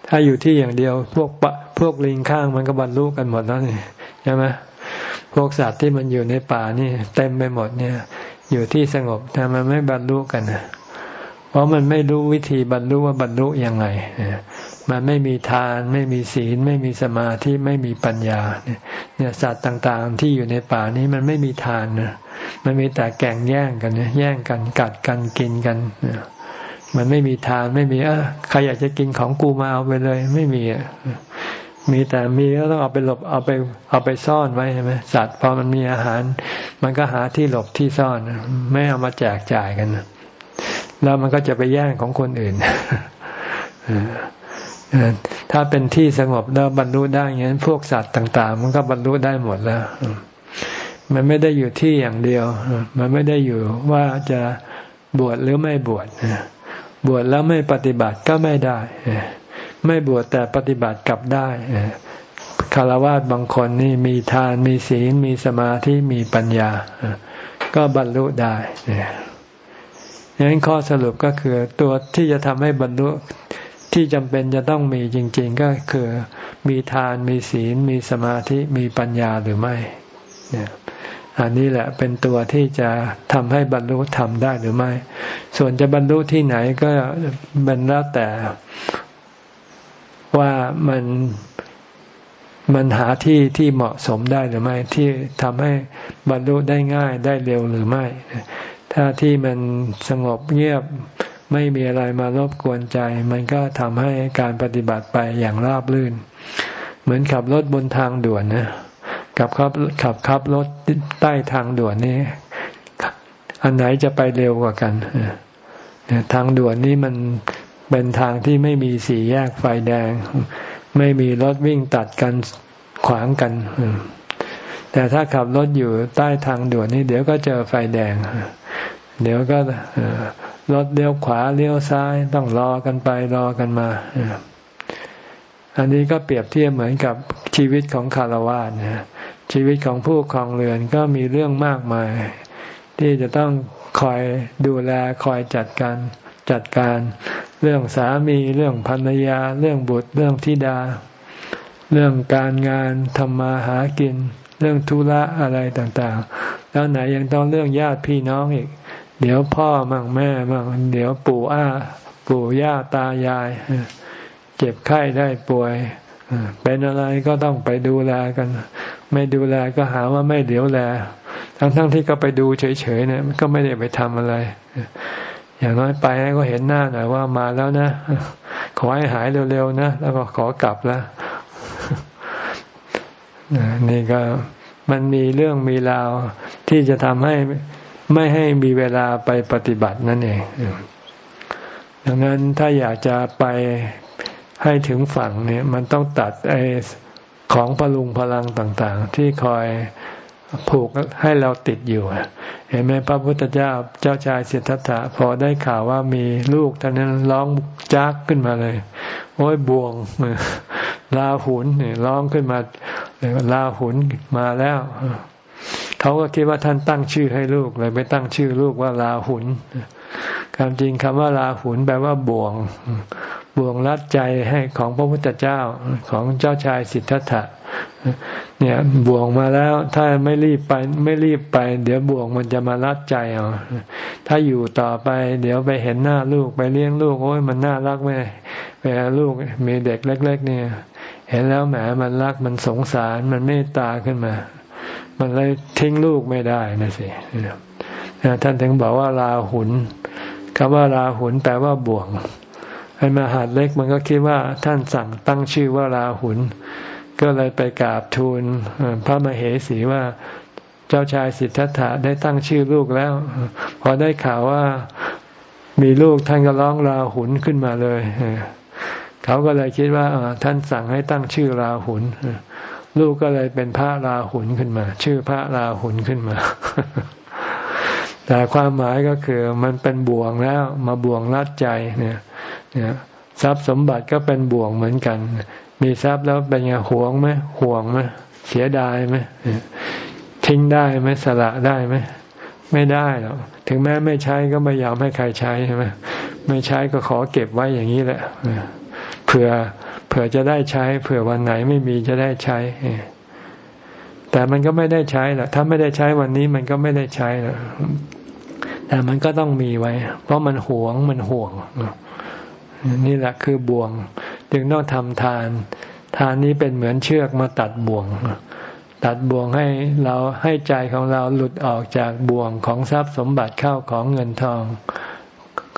Speaker 1: ถ้าอยู่ที่อย่างเดียว พวกปะพวกลิงข้างมันก็บรรลุกันหมดแล้วนี่ใช่ไหมพวกสัตว์ที่มันอยู่ในป่านี่ เต็มไปหมดเนี่ย อยู่ที่สงบแต่มันไม่บรรลุกัน เพราะมันไม่รู้วิธีบรรลุว่าบรรลุยังไง มันไม่มีทาน ไม่มีศีล ไม่มีสมาธิไม่มีปัญญาเนี่ยสัตว์ต่างๆ ที่อยู่ในป่านี้มันไม่มีทานนะมันมีแต่แก่งแย่งกันเนี่ยแย่งกันกัดกันกินกันมันไม่มีทานไม่มีเออใครอยากจะกินของกูมาเอาไปเลย ไม่มีอะมีแต่มีก็ต้องเอาไปหลบเอาไปเอาไปซ่อนไว้ใช่ไหมสัตว์พอมันมีอาหาร มันก็หาที่หลบที่ซ่อนไม่เอามาแจกจ่ายกันแล้วมันก็จะไปแย่งของคนอื่น ถ้าเป็นที่สงบแล้วบรรลุได้อย่างนั้นพวกสัตว์ต่าง ๆ มันก็บรรลุได้หมดแล้ว มันไม่ได้อยู่ที่อย่างเดียว มันไม่ได้อยู่ว่าจะบวชหรือไม่บวชบวชแล้วไม่ปฏิบัติก็ไม่ได้ ไม่บวชแต่ปฏิบัติกลับได้คารวะบางคนนี่มีทานมีศีลมีสมาธิมีปัญญา ก็บรรลุได้ดังนั้นข้อสรุปก็คือตัวที่จะทำให้บรรลุ ที่จำเป็นจะต้องมีจริง ๆ ก็คือมีทานมีศีล มีสมาธิมีปัญญาหรือไม่เนี่ยอันนี้แหละเป็นตัวที่จะทำให้บรรลุธรรมได้หรือไม่ ส่วนจะบรรลุที่ไหนก็เป็นแล้วแต่ว่ามันมันหาที่ที่เหมาะสมได้หรือไม่ ที่ทำให้บรรลุได้ง่ายได้เร็วหรือไม่ ถ้าที่มันสงบเงียบ ไม่มีอะไรมารบกวนใจ มันก็ทำให้การปฏิบัติไปอย่างราบรื่น เหมือนขับรถบนทางด่วนนะกับขับขับขับรถใต้ทางด่วนนี่อันไหนจะไปเร็วกว่ากันทางด่วนนี้มันเป็นทางที่ไม่มีสี่แยกไฟแดง ไม่มีรถวิ่งตัดกันขวางกัน แต่ถ้าขับรถอยู่ใต้ทางด่วนนี่เดี๋ยวก็เจอไฟแดง เดี๋ยวก็ รถเลี้ยวขวาเลี้ยวซ้ายต้องรอกันไปรอกันมา อันนี้ก็เปรียบเทียบเหมือนกับชีวิตของคารวะนะชีวิตของผู้ครองเรือนก็มีเรื่องมากมาย ที่จะต้องคอยดูแลคอยจัดการจัดการเรื่องสามีเรื่องภรรยา เรื่องบุตรเรื่องธิดา เรื่องการงานทำมาหากิน เรื่องธุระอะไรต่างๆ แล้วไหนยังต้องเรื่องญาติพี่น้องอีก เดี๋ยวพ่อมั่งแม่มั่งเดี๋ยวปู่อ้า ปู่ย่าตายาย เจ็บไข้ได้ป่วยเป็นอะไรก็ต้องไปดูแลกัน ไม่ดูแลก็หาว่าไม่เดี๋ยวแล ทั้งๆทที่ก็ไปดูเฉยๆเนี่ยก็ไม่ได้ไปทำอะไร อย่างน้อยไปก็เห็นหน้าหน่อยว่ามาแล้วนะ ขอให้หายเร็วๆนะ แล้วก็ขอกลับแล้วนี่ก็มันมีเรื่องมีราวที่จะทำให้ ไม่ให้มีเวลาไปปฏิบัตินั่นเอง ดังนั้นถ้าอยากจะไปให้ถึงฝั่งเนี่ย มันต้องตัดไอ้ของพลุงพลังต่างๆ ที่คอยผูกให้เราติดอยู่ เห็นไหมพระพุทธเจ้าเจ้าชายสิทธัตถะพอได้ข่าวว่ามีลูกท่านนั้นร้องจักขึ้นมาเลย โอ้ยบวงลาหุนเนี่ยร้องขึ้นมาลาหุนมาแล้วเขาก็คิดว่าท่านตั้งชื่อให้ลูกเลยไปตั้งชื่อลูกว่าลาหุนความจริงคำว่าลาหุนแปลว่าบ่วง บ่วงรัดใจให้ของพระพุทธเจ้าของเจ้าชายสิทธัตถะเนี่ยบ่วงมาแล้ว ถ้าไม่รีบไปไม่รีบไป เดี๋ยวบ่วงมันจะมารัดใจเอาถ้าอยู่ต่อไป เดี๋ยวไปเห็นหน้าลูกไปเลี้ยงลูกโอ้ยมันน่ารักไหมเวลาลูกมีเด็กเล็ก ๆ เนี่ย เห็นแล้วแหมมันรักมันสงสารมันเมตตาขึ้นมา มันเลยทิ้งลูกไม่ได้นะสิท่านถึงบอกว่าลาหุนคำว่าลาหุนแปลว่าบ่วงไอ้มหาดเล็กมันก็คิดว่าท่านสั่งตั้งชื่อว่าลาหุนก็เลยไปกราบทูลพระมเหสีว่าเจ้าชายสิทธัตถะได้ตั้งชื่อลูกแล้ว พอได้ข่าวว่ามีลูกท่านก็ร้องราหุนขึ้นมาเลยเขาก็เลยคิดว่าท่านสั่งให้ตั้งชื่อราหุน ลูกก็เลยเป็นพระราหุนขึ้นมา ชื่อพระราหุนขึ้นมา แต่ความหมายก็คือมันเป็นบ่วงแล้ว มาบ่วงรัดใจเนี่ยทรัพย์สมบัติก็เป็นบ่วงเหมือนกัน มีทรัพย์แล้วเป็นไงหวงไหมห่วงไหมเสียดายไหมทิ้งได้ไหมสละได้ไหมไม่ได้หรอกถึงแม้ไม่ใช้ก็ไม่ยอมให้ใครใช้ใช่ไหมไม่ใช้ก็ขอเก็บไว้อย่างนี้แหละเผื่อ ผื่อจะได้ใช้ เผื่อวันไหนไม่มีจะได้ใช้ แต่มันก็ไม่ได้ใช้หรอกถ้าไม่ได้ใช้วันนี้มันก็ไม่ได้ใช้หรอกแต่มันก็ต้องมีไว้ เพราะมันหวงมันห่วง นี่แหละคือบ่วง จึงต้องทำทาน ทานนี้เป็นเหมือนเชือกมาตัดบ่วง ตัดบ่วงให้เราให้ใจของเราหลุดออกจากบ่วงของทรัพย์สมบัติเข้าของเงินทอง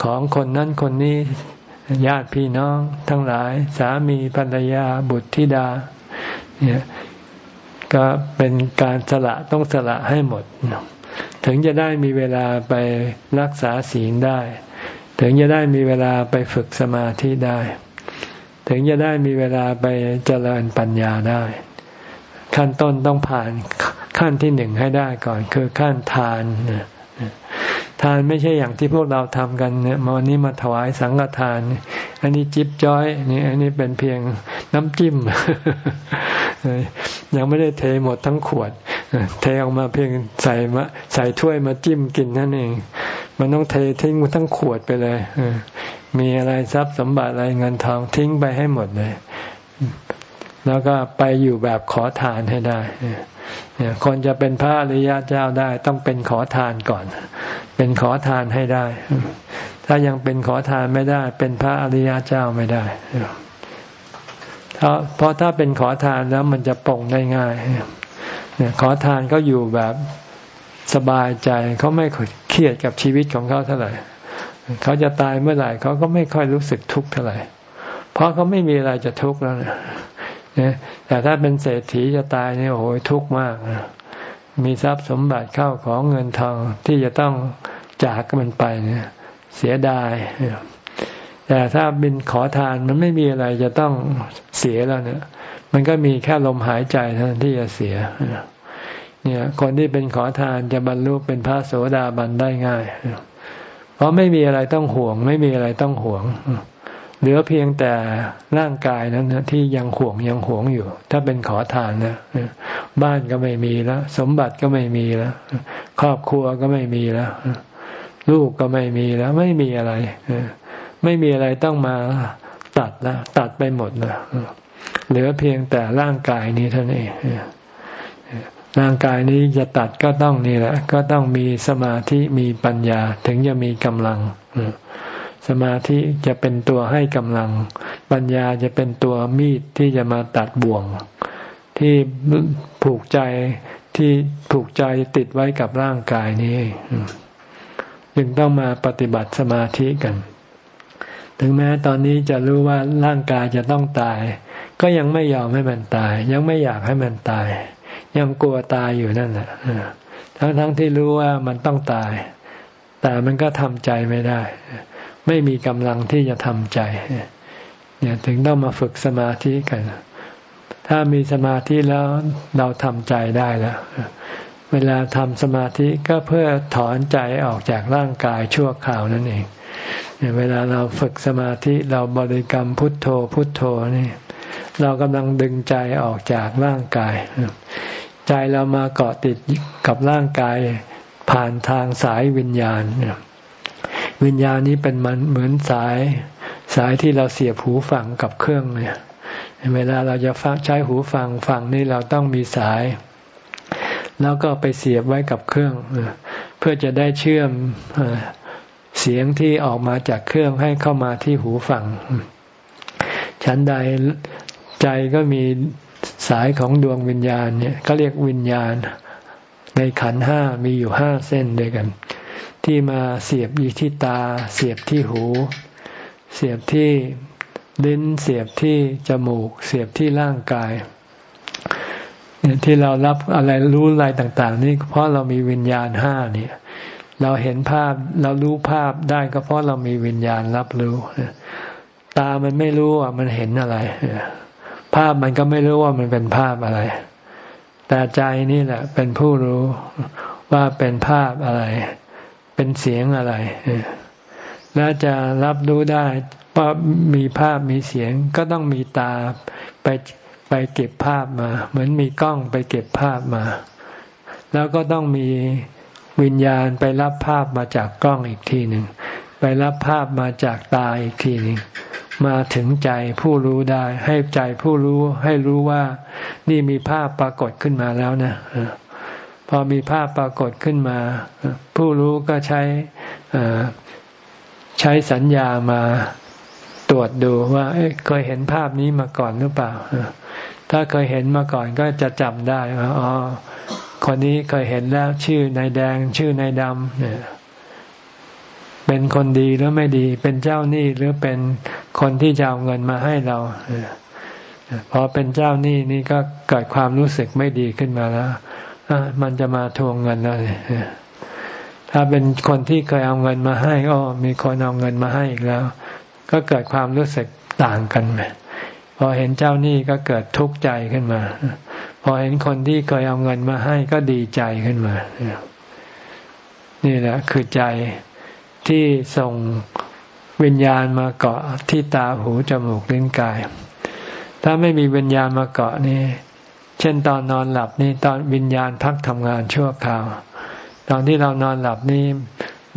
Speaker 1: ของคนนั้นคนนี้ ญาติพี่น้อง ทั้งหลายสามีภรรยาบุตรธิดา เนี่ยก็เป็นการสละต้องสละให้หมด ถึงจะได้มีเวลาไปรักษาศีลได้ ถึงจะได้มีเวลาไปฝึกสมาธิได้ ถึงจะได้มีเวลาไปเจริญปัญญาได้ ขั้นต้นต้องผ่านขั้นที่หนึ่งให้ได้ก่อน คือขั้นทาน ทานไม่ใช่อย่างที่พวกเราทำกันเนี่ยวันนี้มาถวายสังฆทาน อันนี้จิ๊บจ้อยนี่อันนี้เป็นเพียงน้ำจิ้ม ยังไม่ได้เทหมดทั้งขวด เทออกมาเพียงใส่มาใส่ถ้วยมาจิ้มกินนั่นเอง มันต้องเททิ้งทั้งขวดไปเลยมีอะไรทรัพย์สมบัติอะไรเงินทองทิ้งไปให้หมดเลย แล้วก็ไปอยู่แบบขอทานให้ได้ คนจะเป็นพระอริยเจ้าได้ต้องเป็นขอทานก่อน เป็นขอทานให้ได้ ถ้ายังเป็นขอทานไม่ได้ เป็นพระอริยเจ้าไม่ได้เพราะถ้าเป็นขอทานแล้วมันจะปลงได้ง่ายขอทานก็อยู่แบบสบายใจเขาไม่เครียดกับชีวิตของเขาเท่าไหร่เขาจะตายเมื่อไหร่เขาก็ไม่ค่อยรู้สึกทุกข์เท่าไหร่ เพราะเขาไม่มีอะไรจะทุกข์แล้วนะ แต่ถ้าเป็นเศรษฐีจะตายเนี่ยโอ้โหทุกข์มาก มีทรัพย์สมบัติเข้าของเงินทองที่จะต้องจากมันไปเนี่ยเสียดาย แต่ถ้าบินขอทานมันไม่มีอะไรจะต้องเสียแล้วเนี่ย มันก็มีแค่ลมหายใจเท่านั้นที่จะเสีย เนี่ยคนที่เป็นขอทานจะบรรลุเป็นพระโสดาบันได้ง่าย เพราะไม่มีอะไรต้องห่วง ไม่มีอะไรต้องห่วง เหลือเพียงแต่ร่างกายนั้นนะที่ยังห่วงยังห่วงอยู่ ถ้าเป็นขอทานนะบ้านก็ไม่มีแล้ว สมบัติก็ไม่มีแล้ว ครอบครัวก็ไม่มีแล้ว ลูกก็ไม่มีแล้ว ไม่มีอะไรไม่มีอะไรต้องมาตัดแล้วตัดไปหมดแล้วเหลือเพียงแต่ร่างกายนี้เท่านั้นเองร่างกายนี้จะตัดก็ต้องนี่แหละ ก็ต้องมีสมาธิมีปัญญาถึงจะมีกำลัง สมาธิจะเป็นตัวให้กำลัง ปัญญาจะเป็นตัวมีดที่จะมาตัดบ่วง ที่ผูกใจที่ผูกใจติดไว้กับร่างกายนี้จึงต้องมาปฏิบัติสมาธิกัน ถึงแม้ตอนนี้จะรู้ว่าร่างกายจะต้องตาย ก็ยังไม่ยอมให้มันตาย ยังไม่อยากให้มันตาย ยังกลัวตายอยู่นั่นแหละทั้งๆทที่รู้ว่ามันต้องตาย แต่มันก็ทำใจไม่ได้ ไม่มีกำลังที่จะทำใจเนี่ยถึงต้องมาฝึกสมาธิกัน ถ้ามีสมาธิแล้วเราทำใจได้แล้ว เวลาทำสมาธิก็เพื่อถอนใจออกจากร่างกายชั่วคราวนั่นเองเวลาเราฝึกสมาธิเราบริกรรมพุทโธพุทโธนี่เรากำลังดึงใจออกจากร่างกาย ใจเรามาเกาะติดกับร่างกายผ่านทางสายวิญญาณเนี่ย วิญญาณนี้เป็นมันเหมือนสายสายที่เราเสียบหูฟังกับเครื่องเนี่ย เวลาเราจะฟังใช้หูฟังฟังนี่เราต้องมีสาย แล้วก็ไปเสียบไว้กับเครื่อง เพื่อจะได้เชื่อมเสียงที่ออกมาจากเครื่องให้เข้ามาที่หูฟังฉันใดใจก็มีสายของดวงวิญญาณเนี่ยก็เรียกวิญญาณ ในขันห้ามีอยู่ห้าเส้นด้วยกัน ที่มาเสียบอยู่ที่ตา เสียบที่หู เสียบที่ลิ้นเสียบที่จมูก เสียบที่ร่างกายที่เรารับอะไรรู้อะไรต่าง ๆ นี่เพราะเรามีวิญญาณห้าเนี่ย เราเห็นภาพเรารู้ภาพได้ก็เพราะเรามีวิญญาณรับรู้ตามันไม่รู้ว่ามันเห็นอะไรภาพมันก็ไม่รู้ว่ามันเป็นภาพอะไร แต่ใจนี่แหละ เป็นผู้รู้ว่าเป็นภาพอะไร เป็นเสียงอะไร แล้วจะรับรู้ได้ว่ามีภาพมีเสียงก็ต้องมีตาไปไปเก็บภาพมา เหมือนมีกล้องไปเก็บภาพมา แล้วก็ต้องมีวิญญาณไปรับภาพมาจากกล้องอีกทีหนึ่งไปรับภาพมาจากตาอีกทีหนึ่งมาถึงใจผู้รู้ได้ ให้ใจผู้รู้ให้รู้ว่านี่มีภาพปรากฏขึ้นมาแล้วนะ พอมีภาพปรากฏขึ้นมา ผู้รู้ก็ใช้ใช้สัญญามาตรวจดูว่าเคยเห็นภาพนี้มาก่อนหรือเปล่า ถ้าเคยเห็นมาก่อนก็จะจำได้ว่าอ๋อคนนี้เคยเห็นแล้วชื่อนายแดง ชื่อนายดำเนี่ยเป็นคนดีหรือไม่ดี เป็นเจ้าหนี้หรือเป็นคนที่จะเอาเงินมาให้เราพอเป็นเจ้าหนี้นี่ก็เกิดความรู้สึกไม่ดีขึ้นมาแล้ว มันจะมาทวงเงินแล้วถ้าเป็นคนที่เคยเอาเงินมาให้อ๋อมีคนเอาเงินมาให้อีกแล้ว ก็เกิดความรู้สึกต่างกันพอเห็นเจ้าหนี้ก็เกิดทุกข์ใจขึ้นมา พอเห็นคนที่เคยเอาเงินมาให้ก็ดีใจขึ้นมา นี่แหละคือใจที่ส่งวิญญาณมาเกาะที่ตาหูจมูกลิ้นกาย ถ้าไม่มีวิญญาณมาเกาะนี่ เช่นตอนนอนหลับนี่ตอนวิญญาณพักทำงานชั่วคราว ตอนที่เรานอนหลับนี่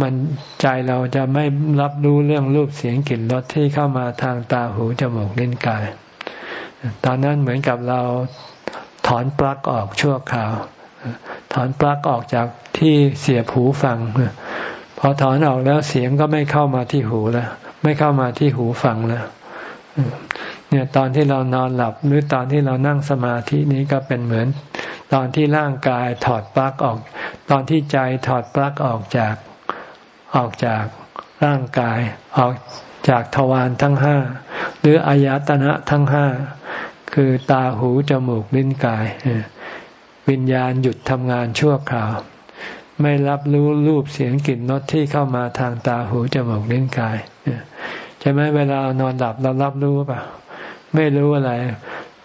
Speaker 1: มันใจเราจะไม่รับรู้เรื่องรูปเสียงกลิ่นรสที่เข้ามาทางตาหูจมูกลิ้นกาย ตอนนั้นเหมือนกับเราถอนปลั๊กออกชั่วคราว ถอนปลั๊กออกจากที่เสียบหูฟัง พอถอนออกแล้วเสียงก็ไม่เข้ามาที่หูแล้ว ไม่เข้ามาที่หูฟังแล้ว เนี่ยตอนที่เรานอนหลับหรือตอนที่เรานั่งสมาธินี้ก็เป็นเหมือน ตอนที่ร่างกายถอดปลั๊กออก ตอนที่ใจถอดปลั๊กออกจากออกจากร่างกาย ออกจากทวารทั้งห้าหรืออายตนะทั้งห้าคือตาหูจมูกลิ้นกาย วิญญาณหยุดทำงานชั่วคราว ไม่รับรู้รูปเสียงกลิ่นรสที่เข้ามาทางตาหูจมูกลิ้นกายใช่ไหมเวลานอนหลับเรารับรู้ป่ะ ไม่รู้อะไร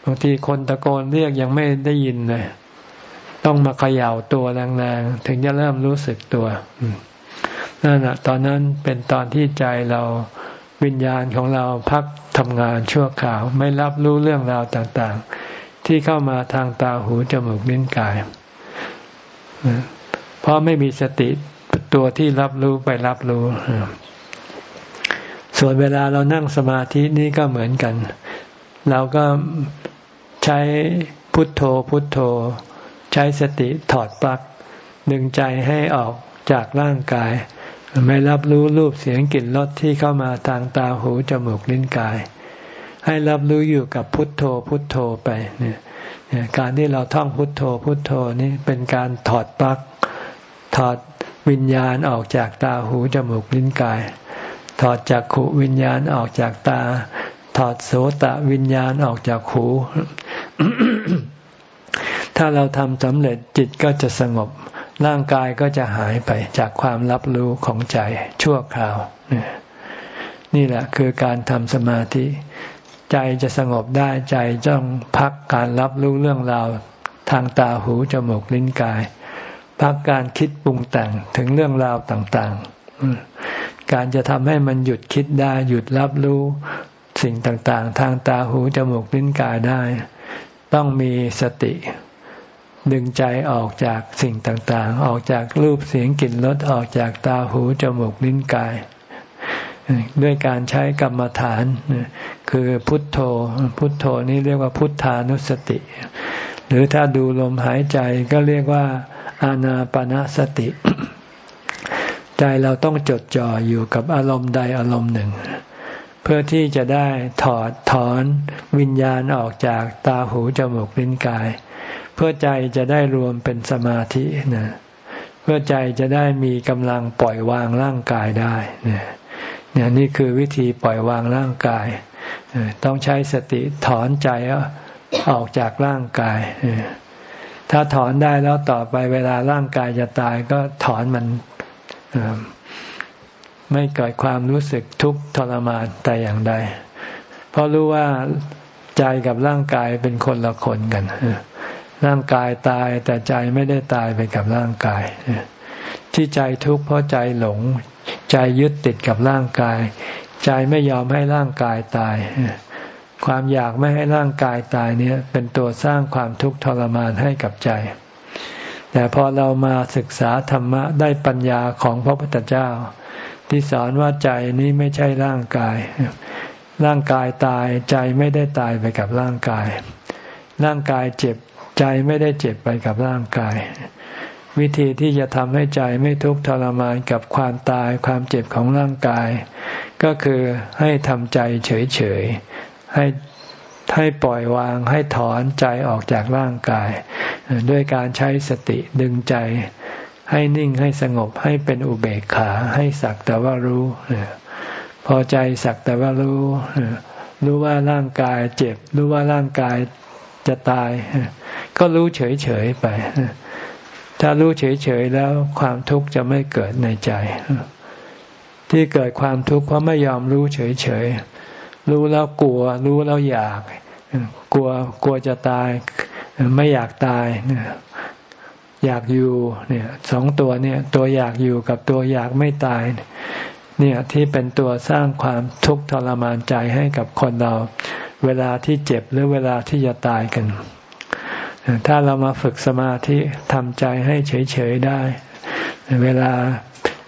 Speaker 1: บางทีคนตะโกนเรียกยังไม่ได้ยินเลยต้องมาเขย่าตัวแรงๆถึงจะเริ่มรู้สึกตัวนั่นแหะตอนนั้นเป็นตอนที่ใจเราวิญญาณของเราพักทำงานชั่วคราว ไม่รับรู้เรื่องราวต่างๆ ที่เข้ามาทางตาหูจมูกลิ้นกาย เพราะไม่มีสติตัวที่รับรู้ไปรับรู้ ส่วนเวลาเรานั่งสมาธินี่ก็เหมือนกัน เราก็ใช้พุทโธพุทโธ ใช้สติถอดปลั๊กดึงใจให้ออกจากร่างกาย ไม่รับรู้รูปเสียงกลิ่นรสที่เข้ามาทางตาหูจมูกลิ้นกาย ให้รับรู้อยู่กับพุทโธพุทโธไปเนี่ยการที่เราท่องพุทโธพุทโธนี่เป็นการถอดปลั๊กถอดวิญญาณออกจากตาหูจมูกลิ้นกาย ถอดจากขูวิญญาณออกจากตา ถอดโสตะวิญญาณออกจากหู ถ้าเราทำสำเร็จจิตก็จะสงบ ร่างกายก็จะหายไปจากความรับรู้ของใจชั่วคราว นี่แหละคือการทำสมาธิ ใจจะสงบได้ใจจ้องพักการรับรู้เรื่องราวทางตาหูจมูกลิ้นกาย พักการคิดปรุงแต่งถึงเรื่องราวต่าง ๆ การจะทำให้มันหยุดคิดได้หยุดรับรู้ สิ่งต่างๆ ทางตาหูจมูกลิ้นกายได้ ต้องมีสติ ดึงใจออกจากสิ่งต่างๆ ออกจากรูปเสียงกลิ่นรสออกจากตาหูจมูกลิ้นกาย ด้วยการใช้กรรมฐาน คือพุทโธ พุทโธนี่เรียกว่าพุทธานุสติ หรือถ้าดูลมหายใจก็เรียกว่าอานาปนาสติใจเราต้องจดจ่ออยู่กับอารมณ์ใดอารมณ์หนึ่ง เพื่อที่จะได้ถอดถอนวิญญาณออกจากตาหูจมูกลิ้นกาย เพื่อใจจะได้รวมเป็นสมาธินะเพื่อใจจะได้มีกำลังปล่อยวางร่างกายได้เนี่ยนี่คือวิธีปล่อยวางร่างกาย ต้องใช้สติถอนใจออกจากร่างกาย ถ้าถอนได้แล้วต่อไปเวลาร่างกายจะตายก็ถอนมัน ไม่เกิดความรู้สึกทุกข์ทรมานแต่อย่างใด เพราะรู้ว่าใจกับร่างกายเป็นคนละคนกัน ร่างกายตายแต่ใจไม่ได้ตายไปกับร่างกาย ที่ใจทุกข์เพราะใจหลง ใจยึดติดกับร่างกาย ใจไม่ยอมให้ร่างกายตาย ความอยากไม่ให้ร่างกายตายเนี่ยเป็นตัวสร้างความทุกข์ทรมานให้กับใจแต่พอเรามาศึกษาธรรมะได้ปัญญาของพระพุทธเจ้า ที่สอนว่าใจนี้ไม่ใช่ร่างกาย ร่างกายตายใจไม่ได้ตายไปกับร่างกาย ร่างกายเจ็บใจไม่ได้เจ็บไปกับร่างกาย วิธีที่จะทำให้ใจไม่ทุกข์ทรมานกับความตายความเจ็บของร่างกาย ก็คือให้ทำใจเฉยๆให้ให้ปล่อยวางให้ถอนใจออกจากร่างกาย ด้วยการใช้สติดึงใจ ให้นิ่งให้สงบให้เป็นอุเบกขาให้สักแต่ว่ารู้พอใจสักแต่ว่ารู้รู้ว่าร่างกายเจ็บ รู้ว่าร่างกายจะตาย ก็รู้เฉยๆไป ถ้ารู้เฉยๆแล้วความทุกข์จะไม่เกิดในใจ ที่เกิดความทุกข์เพราะไม่ยอมรู้เฉยๆรู้แล้วกลัว รู้แล้วอยาก กลัวกลัวจะตาย ไม่อยากตาย อยากอยู่เนี่ยสองตัวเนี่ยตัวอยากอยู่กับตัวอยากไม่ตาย เนี่ยที่เป็นตัวสร้างความทุกข์ทรมานใจให้กับคนเรา เวลาที่เจ็บหรือเวลาที่จะตายกัน ถ้าเรามาฝึกสมาธิทำใจให้เฉยๆได้ เวลา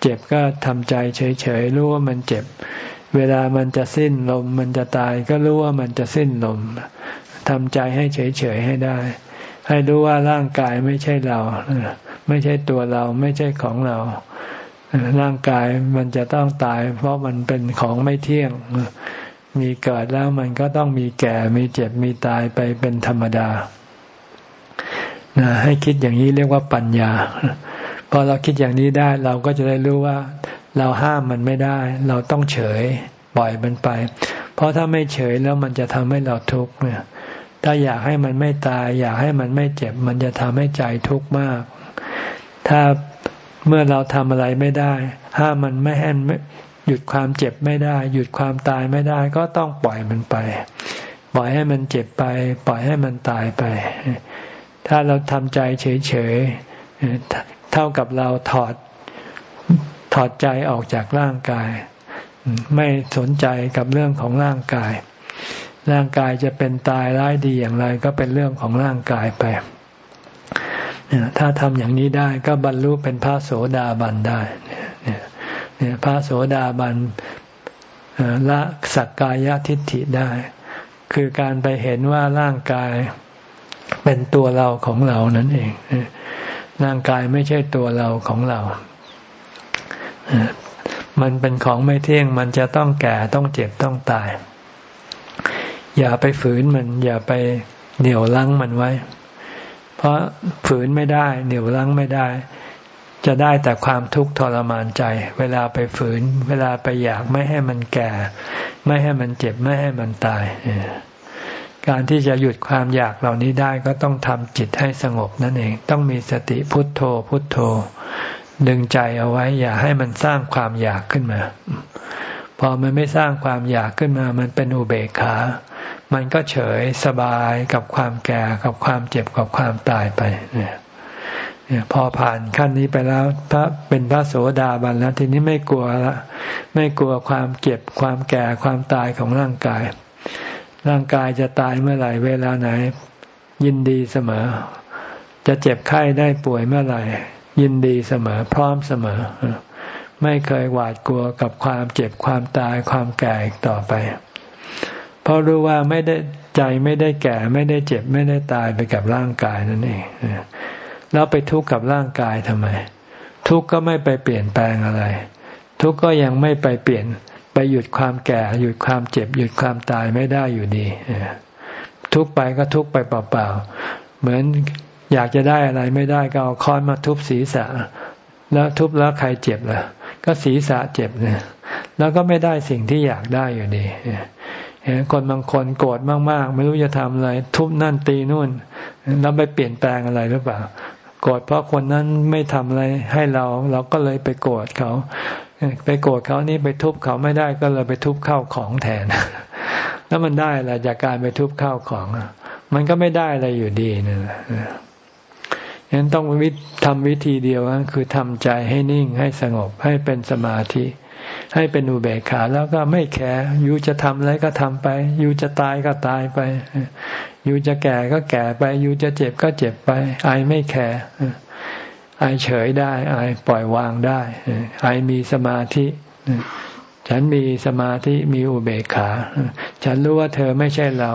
Speaker 1: เจ็บก็ทำใจเฉยๆรู้ว่ามันเจ็บ เวลามันจะสิ้นลมมันจะตายก็รู้ว่ามันจะสิ้นลมทำใจให้เฉยๆให้ได้ ให้รู้ว่าร่างกายไม่ใช่เรา ไม่ใช่ตัวเราไม่ใช่ของเรา ร่างกายมันจะต้องตาย เพราะมันเป็นของไม่เที่ยง มีเกิดแล้วมันก็ต้องมีแก่ มีเจ็บ มีตายไปเป็นธรรมดา ให้คิดอย่างนี้เรียกว่าปัญญา พอเราคิดอย่างนี้ได้เราก็จะได้รู้ว่า เราห้ามมันไม่ได้ เราต้องเฉยปล่อยมันไป เพราะถ้าไม่เฉยแล้วมันจะทำให้เราทุกข์เนี่ย ถ้าอยากให้มันไม่ตาย อยากให้มันไม่เจ็บ มันจะทำให้ใจทุกข์มาก ถ้าเมื่อเราทำอะไรไม่ได้ ห้ามมันไม่ให้หยุดความเจ็บไม่ได้ หยุดความตายไม่ได้ ก็ต้องปล่อยมันไป ปล่อยให้มันเจ็บไป ปล่อยให้มันตายไป ถ้าเราทำใจเฉยๆ เท่ากับเราถอดถอดใจออกจากร่างกาย ไม่สนใจกับเรื่องของร่างกาย ร่างกายจะเป็นตายร้ายดีอย่างไร ก็เป็นเรื่องของร่างกายไปถ้าทำอย่างนี้ได้ก็บรรลุเป็นพระโสดาบันได้เนี่ยพระโสดาบันละสักกายทิฏฐิได้ คือการไปเห็นว่าร่างกายเป็นตัวเราของเรานั่นเอง ร่างกายไม่ใช่ตัวเราของเรา มันเป็นของไม่เที่ยง มันจะต้องแก่ต้องเจ็บต้องตาย อย่าไปฝืนมัน อย่าไปเหนี่ยวลั้งมันไว้ เพราะฝืนไม่ได้ เหนี่ยวรั้งไม่ได้ จะได้แต่ความทุกข์ทรมานใจ เวลาไปฝืน เวลาไปอยากไม่ให้มันแก่ ไม่ให้มันเจ็บไม่ให้มันตาย การที่จะหยุดความอยากเหล่านี้ได้ก็ต้องทำจิตให้สงบนั่นเอง ต้องมีสติพุทโธ พุทโธ ดึงใจเอาไว้ อย่าให้มันสร้างความอยากขึ้นมา พอมันไม่สร้างความอยากขึ้นมา มันเป็นอุเบกขา มันก็เฉยสบายกับความแก่กับความเจ็บกับความตายไปเนี่ยพอผ่านขั้นนี้ไปแล้วพระเป็นพระโสดาบันแล้วทีนี้ไม่กลัวละไม่กลัวความเจ็บความแก่ความตายของร่างกาย ร่างกายจะตายเมื่อไหร่เวลาไหน ยินดีเสมอ จะเจ็บไข้ได้ป่วยเมื่อไหร่ ยินดีเสมอ พร้อมเสมอ ไม่เคยหวาดกลัวกับความเจ็บความตายความแก่อีกต่อไป เพราะรู้ว่าไม่ได้ใจไม่ได้แก่ไม่ได้เจ็บไม่ได้ตายไปกับร่างกายนั่นเองแล้วไปทุกข์กับร่างกายทำไม ทุกข์ก็ไม่ไปเปลี่ยนแปลงอะไร ทุกข์ก็ยังไม่ไปเปลี่ยนไปหยุดความแก่ หยุดความเจ็บ หยุดความตายไม่ได้อยู่ดีทุกข์ไปก็ทุกข์ไปเปล่าๆเหมือนอยากจะได้อะไรไม่ได้ก็เอาค้อนมาทุบศีรษะ แล้วทุบแล้วใครเจ็บล่ะ ก็ศีรษะเจ็บเนี่ยแล้วก็ไม่ได้สิ่งที่อยากได้อยู่ดี คนบางคนโกรธมากๆ ไม่รู้จะทำอะไร ทุบนั่นตีนู่น แล้วไปเปลี่ยนแปลงอะไรหรือเปล่าโกรธเพราะคนนั้นไม่ทำอะไรให้เรา เราก็เลยไปโกรธเขา ไปโกรธเขานี่ไปทุบเขาไม่ได้ก็เลยไปทุบข้าวของแทน แล้วมันได้อะไรจากการไปทุบข้าวของ มันก็ไม่ได้อะไรอยู่ดีนี่แหละฉะนั้นต้องวิทำวิธีเดียวคือทำใจให้นิ่งให้สงบให้เป็นสมาธิ ให้เป็นอุเบกขาแล้วก็ไม่แคร์อยู่จะทำอะไรก็ทำไปอยู่จะตายก็ตายไปอยู่จะแก่ก็แก่ไปอยู่จะเจ็บก็เจ็บไปไอไม่แคร์ไอเฉยได้ไอปล่อยวางได้ไอมีสมาธิฉันมีสมาธิมีอุเบกขา ฉันรู้ว่าเธอไม่ใช่เรา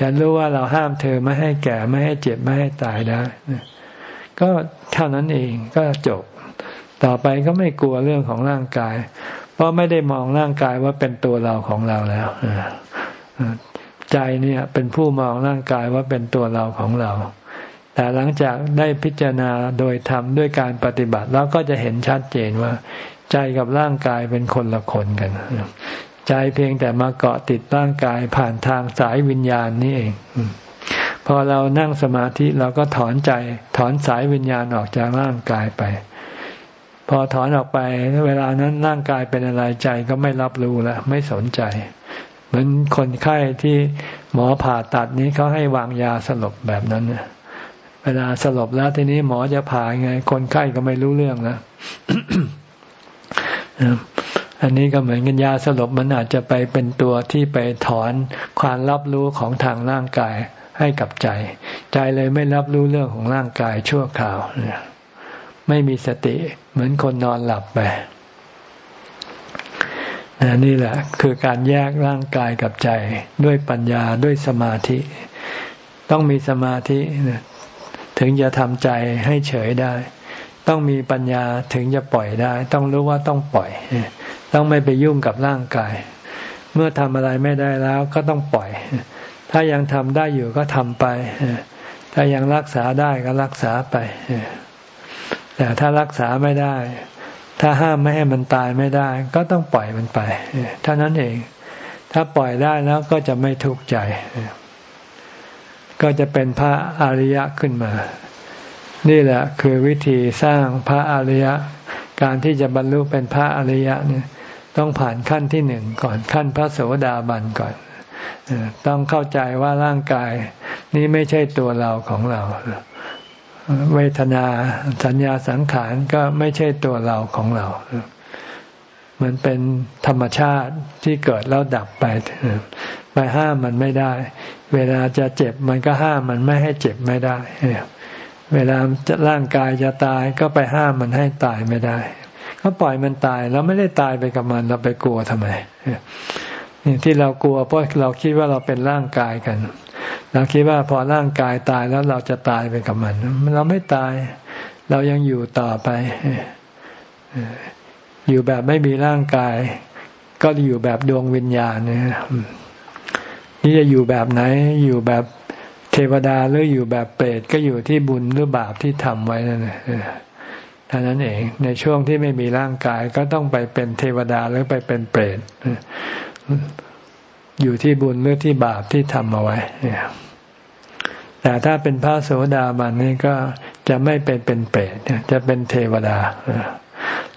Speaker 1: ฉันรู้ว่าเราห้ามเธอไม่ให้แก่ไม่ให้เจ็บไม่ให้ตายได้ก็เท่านั้นเองก็จบ ต่อไปก็ไม่กลัวเรื่องของร่างกาย เพราะไม่ได้มองร่างกายว่าเป็นตัวเราของเราแล้วใจเนี่ยเป็นผู้มองร่างกายว่าเป็นตัวเราของเรา แต่หลังจากได้พิจารณาโดยทำด้วยการปฏิบัติแล้วก็จะเห็นชัดเจนว่า ใจกับร่างกายเป็นคนละคนกัน ใจเพียงแต่มาเกาะติดร่างกายผ่านทางสายวิญญาณนี่เอง พอเรานั่งสมาธิเราก็ถอนใจ ถอนสายวิญญาณออกจากร่างกายไป พอถอนออกไปเวลานั้นร่างกายเป็นอะไรใจก็ไม่รับรู้แล้วไม่สนใจ เหมือนคนไข้ที่หมอผ่าตัดนี้เขาให้วางยาสลบแบบนั้นเวลาสลบแล้วทีนี้หมอจะผ่าไง คนไข้ก็ไม่รู้เรื่องแล้วอันนี้ก็เหมือนกันยาสลบมันอาจจะไปเป็นตัวที่ไปถอนความรับรู้ของทางร่างกายให้กับใจ ใจเลยไม่รับรู้เรื่องของร่างกายชั่วคราวไม่มีสติ เหมือนคนนอนหลับไปนี่แหละ คือการแยกร่างกายกับใจด้วยปัญญาด้วยสมาธิ ต้องมีสมาธิถึงจะทำใจให้เฉยได้ ต้องมีปัญญาถึงจะปล่อยได้ ต้องรู้ว่าต้องปล่อย ต้องไม่ไปยุ่งกับร่างกาย เมื่อทำอะไรไม่ได้แล้วก็ต้องปล่อย ถ้ายังทำได้อยู่ก็ทำไป ถ้ายังรักษาได้ก็รักษาไป แต่ถ้ารักษาไม่ได้ ถ้าห้ามไม่ให้มันตายไม่ได้ ก็ต้องปล่อยมันไปเท่านั้นเอง ถ้าปล่อยได้แล้วก็จะไม่ทุกข์ใจ ก็จะเป็นพระอริยะขึ้นมา นี่แหละคือวิธีสร้างพระอริยะ การที่จะบรรลุเป็นพระอริยะเนี่ยต้องผ่านขั้นที่หนึ่งก่อนขั้นพระโสดาบันก่อนต้องเข้าใจว่าร่างกาย นี้ไม่ใช่ตัวเราของเรา เวทนาสัญญาสังขารก็ไม่ใช่ตัวเราของเรา มันเป็นธรรมชาติที่เกิดแล้วดับไป ไปห้ามมันไม่ได้ เวลาจะเจ็บมันก็ห้ามมันไม่ให้เจ็บไม่ได้ เวลาร่างกายจะตายก็ไปห้ามมันให้ตายไม่ได้ ก็ปล่อยมันตายเราไม่ได้ตายไปกับมันเราไปกลัวทำไมที่เรากลัวเพราะเราคิดว่าเราเป็นร่างกายกัน เราคิดว่าพอร่างกายตายแล้วเราจะตายไปกับมัน เราไม่ตาย เรายังอยู่ต่อไป อยู่แบบไม่มีร่างกาย ก็อยู่แบบดวงวิญญาณนี่นี่จะอยู่แบบไหน อยู่แบบเทวดาหรืออยู่แบบเปรตก็อยู่ที่บุญหรือบาปที่ทำไว้นั่นเองท่านั้นเอง ในช่วงที่ไม่มีร่างกายก็ต้องไปเป็นเทวดาหรือไปเป็นเปรต อยู่ที่บุญหรือที่บาปที่ทำเอาไว้แต่ถ้าเป็นพระโสดาบันนี่ก็จะไม่เป็นเป็นเปรตจะเป็นเทวดา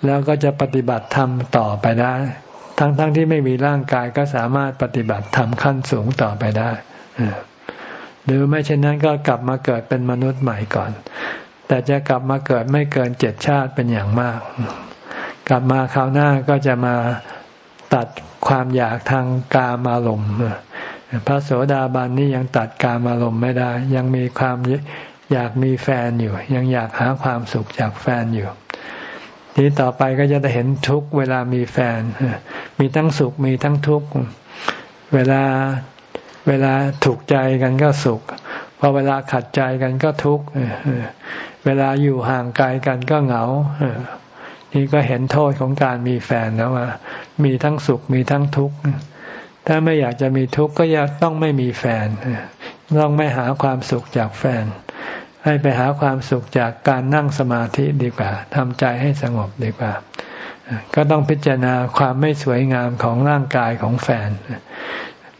Speaker 1: แล้วก็จะปฏิบัติธรรมต่อไปได้ ทั้งๆทที่ไม่มีร่างกายก็สามารถปฏิบัติธรรมขั้นสูงต่อไปได้หรือไม่เช่นนั้นก็กลับมาเกิดเป็นมนุษย์ใหม่ก่อน แต่จะกลับมาเกิดไม่เกินเจ็ดชาติเป็นอย่างมาก กลับมาคราวหน้าก็จะมา ตัดความอยากทางกามอารมณ์พระโสดาบันนี่ยังตัดกามอารมณ์ไม่ได้ ยังมีความอยากมีแฟนอยู่ ยังอยากหาความสุขจากแฟนอยู่ ทีต่อไปก็จะได้เห็นทุกเวลามีแฟน มีทั้งสุขมีทั้งทุกข์เวลาเวลาถูกใจกันก็สุขพอเวลาขัดใจกันก็ทุกข์เวลาอยู่ห่างไกลกันก็เหงา นี่ก็เห็นโทษของการมีแฟนแล้วว่า มีทั้งสุขมีทั้งทุกข์ถ้าไม่อยากจะมีทุกข์ก็อยากต้องไม่มีแฟนต้องไม่หาความสุขจากแฟน ให้ไปหาความสุขจากการนั่งสมาธิดีกว่าทำใจให้สงบดีกว่า ก็ต้องพิจารณาความไม่สวยงามของร่างกายของแฟน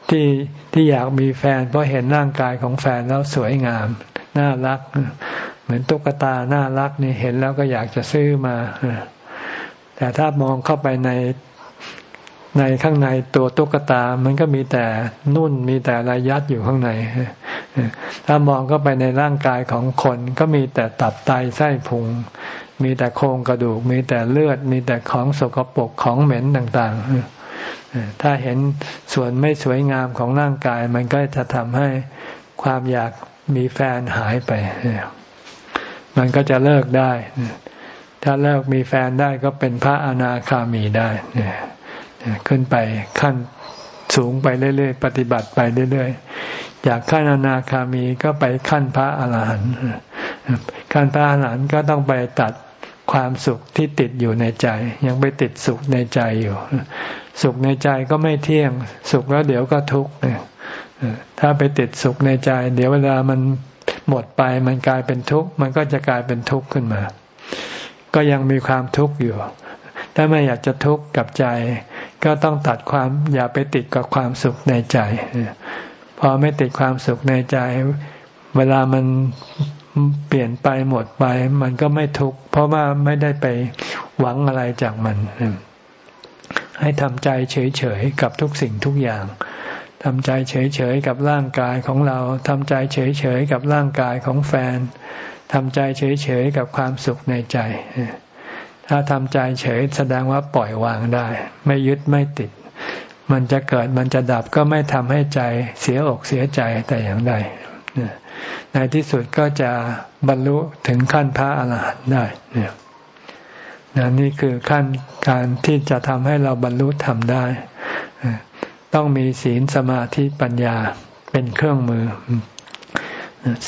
Speaker 1: ที่ที่อยากมีแฟน เพราะเห็นร่างกายของแฟนแล้วสวยงาม น่ารัก เหมือนตุ๊กตาน่ารักนี่เห็นแล้วก็อยากจะซื้อมา แต่ถ้ามองเข้าไปในในข้างในตัวตุ๊กตา มันก็มีแต่นุ่นมีแต่อะไรยัดอยู่ข้างใน ถ้ามองเข้าไปในร่างกายของคน ก็มีแต่ตับไตไส้พุง มีแต่โครงกระดูก มีแต่เลือด มีแต่ของสกปรกของเหม็นต่างๆ ถ้าเห็นส่วนไม่สวยงามของร่างกาย มันก็จะทำให้ความอยากมีแฟนหายไป มันก็จะเลิกได้ ถ้าเลิกมีแฟนได้ก็เป็นพระอนาคามีได้ขึ้นไปขั้นสูงไปเรื่อยๆ ปฏิบัติไปเรื่อยๆจากขั้นอนาคามีก็ไปขั้นพระอรหันต์ขั้นพระอรหันต์ก็ต้องไปตัดความสุขที่ติดอยู่ในใจ ยังไปติดสุขในใจอยู่ สุขในใจก็ไม่เที่ยง สุขแล้วเดี๋ยวก็ทุกข์ถ้าไปติดสุขในใจ เดี๋ยวเวลามันหมดไปมันกลายเป็นทุกข์ มันก็จะกลายเป็นทุกข์ขึ้นมา ก็ยังมีความทุกข์อยู่ ถ้าไม่อยากจะทุกข์กับใจ ก็ต้องตัดความอย่าไปติดกับความสุขในใจ พอไม่ติดความสุขในใจ เวลามันเปลี่ยนไปหมดไป มันก็ไม่ทุกข์เพราะว่าไม่ได้ไปหวังอะไรจากมัน ให้ทำใจเฉยๆกับทุกสิ่งทุกอย่างทำใจเฉยๆกับร่างกายของเราทำใจเฉยๆกับร่างกายของแฟน ทำใจเฉยๆกับความสุขในใจ ถ้าทำใจเฉยแสดงว่าปล่อยวางได้ ไม่ยึดไม่ติด มันจะเกิดมันจะดับก็ไม่ทำให้ใจเสียอกเสียใจแต่อย่างใดในที่สุดก็จะบรรลุถึงขั้นพระอาหารหันต์ได้เนี่ยนี่คือขั้นการที่จะทำให้เราบรรลุธรรมได้ ต้องมีศีลสมาธิปัญญาเป็นเครื่องมือ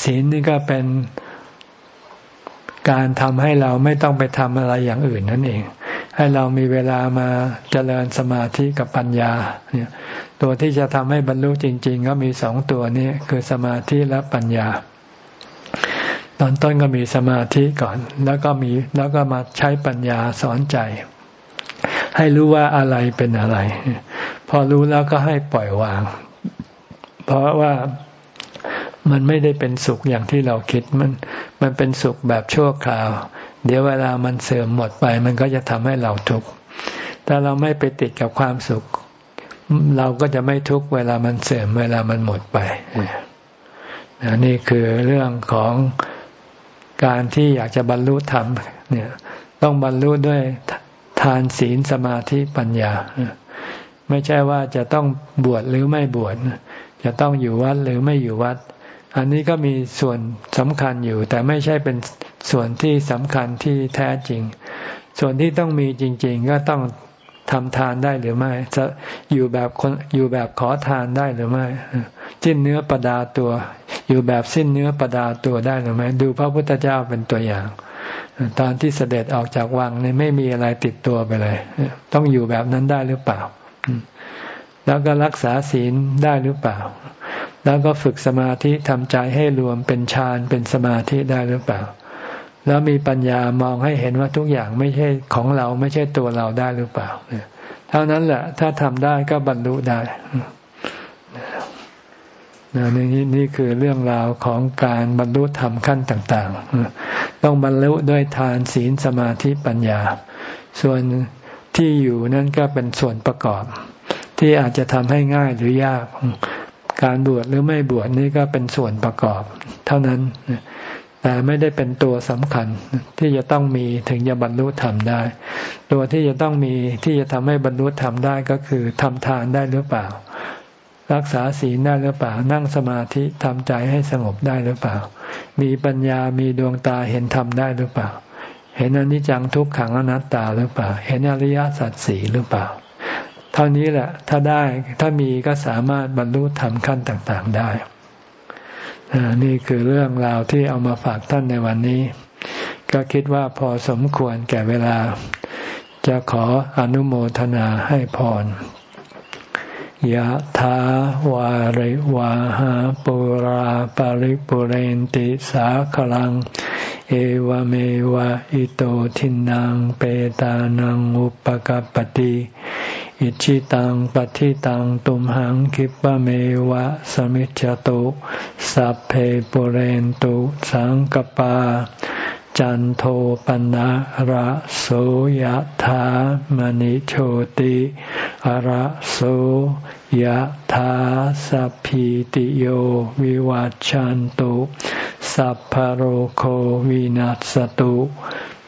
Speaker 1: ศีลนี่ก็เป็น การทำให้เราไม่ต้องไปทำอะไรอย่างอื่นนั่นเอง ให้เรามีเวลามาเจริญสมาธิกับปัญญาเนี่ยตัวที่จะทำให้บรรลุจริง ๆ ก็มีสองตัวนี้คือสมาธิและปัญญา ตอนต้นก็มีสมาธิก่อน แล้วก็มีแล้วก็มาใช้ปัญญาสอนใจ ให้รู้ว่าอะไรเป็นอะไร พอรู้แล้วก็ให้ปล่อยวาง เพราะว่า มันไม่ได้เป็นสุขอย่างที่เราคิดมัน มันเป็นสุขแบบชั่วคราว เดี๋ยวเวลามันเสื่อมหมดไป มันก็จะทำให้เราทุกข์ถ้าเราไม่ไปติดกับความสุข เราก็จะไม่ทุกข์เวลามันเสื่อมเวลามันหมดไปนี่คือเรื่องของการที่อยากจะบรรลุธรรมเนี่ย ต้องบรรลุด้วยทานศีลสมาธิปัญญา ไม่ใช่ว่าจะต้องบวชหรือไม่บวชจะต้องอยู่วัดหรือไม่อยู่วัด อันนี้ก็มีส่วนสำคัญอยู่ แต่ไม่ใช่เป็นส่วนที่สำคัญที่แท้จริง ส่วนที่ต้องมีจริง ๆ ก็ต้องทำทานได้หรือไม่ จะอยู่แบบคนอยู่แบบขอทานได้หรือไม่สิ้นเนื้อประดาตัว อยู่แบบสิ้นเนื้อประดาตัวได้หรือไม่ดูพระพุทธเจ้าเป็นตัวอย่าง ตอนที่เสด็จออกจากวังเนี่ยไม่มีอะไรติดตัวไปเลย ต้องอยู่แบบนั้นได้หรือเปล่า แล้วก็รักษาศีลได้หรือเปล่า แล้วก็ฝึกสมาธิทำใจให้รวมเป็นฌานเป็นสมาธิได้หรือเปล่า แล้วมีปัญญามองให้เห็นว่าทุกอย่างไม่ใช่ของเราไม่ใช่ตัวเราได้หรือเปล่าเท่านั้นแหละถ้าทำได้ก็บรรลุได้นี่นี่คือเรื่องราวของการบรรลุธรรมขั้นต่าง ๆ ต้องบรรลุด้วยทานศีลสมาธิปัญญา ส่วนที่อยู่นั่นก็เป็นส่วนประกอบ ที่อาจจะทำให้ง่ายหรือยาก การบวชหรือไม่บวชนี่ก็เป็นส่วนประกอบ เท่านั้น แต่ไม่ได้เป็นตัวสำคัญที่จะต้องมีถึงจะบรรลุธรรมได้ ตัวที่จะต้องมีที่จะทำให้บรรลุธรรมได้ก็คือทำทานได้หรือเปล่า รักษาศีลได้หรือเปล่า นั่งสมาธิทำใจให้สงบได้หรือเปล่า มีปัญญามีดวงตาเห็นธรรมได้หรือเปล่า เห็นอนิจจังทุกขังอนัตตาหรือเปล่า เห็นอริยสัจสี่หรือเปล่า เท่านี้แหละถ้าได้ถ้ามีก็สามารถบรรลุธรรมขั้นต่างๆได้นี่คือเรื่องราวที่เอามาฝากท่านในวันนี้ ก็คิดว่าพอสมควรแก่เวลา จะขออนุโมทนาให้พรยะถาวาริวาหาปุราปาริปุเรนติสาขลัง เอวเมวะอิโตทินังเปตานังอุปกัปติ อิชิตังปฏิตังตุมหังคิปะเมวะสมิจจตุสัพเพปุเรนตุสังกปา จันโทปนะระโสยธามณิโชติระโสยธาสัพพิติโยวิวัจจันตุสัพพโรโควินัสตุ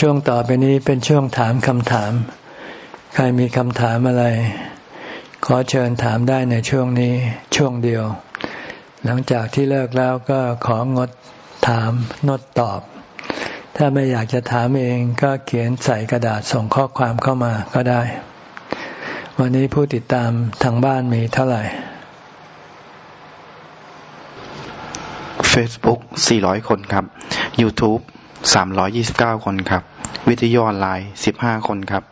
Speaker 1: ช่วงต่อไปนี้เป็นช่วงถามคำถาม ใครมีคำถามอะไร ขอเชิญถามได้ในช่วงนี้ช่วงเดียว หลังจากที่เลิกแล้วก็ของดถามนดตอบ ถ้าไม่อยากจะถามเองก็เขียนใส่กระดาษส่งข้อความเข้ามาก็ได้ วันนี้ผู้ติดตามทางบ้านมีเท่าไหร่
Speaker 2: Facebook 400 คนครับ YouTube 329คนครับ วิทยุออนไลน์15คนครับ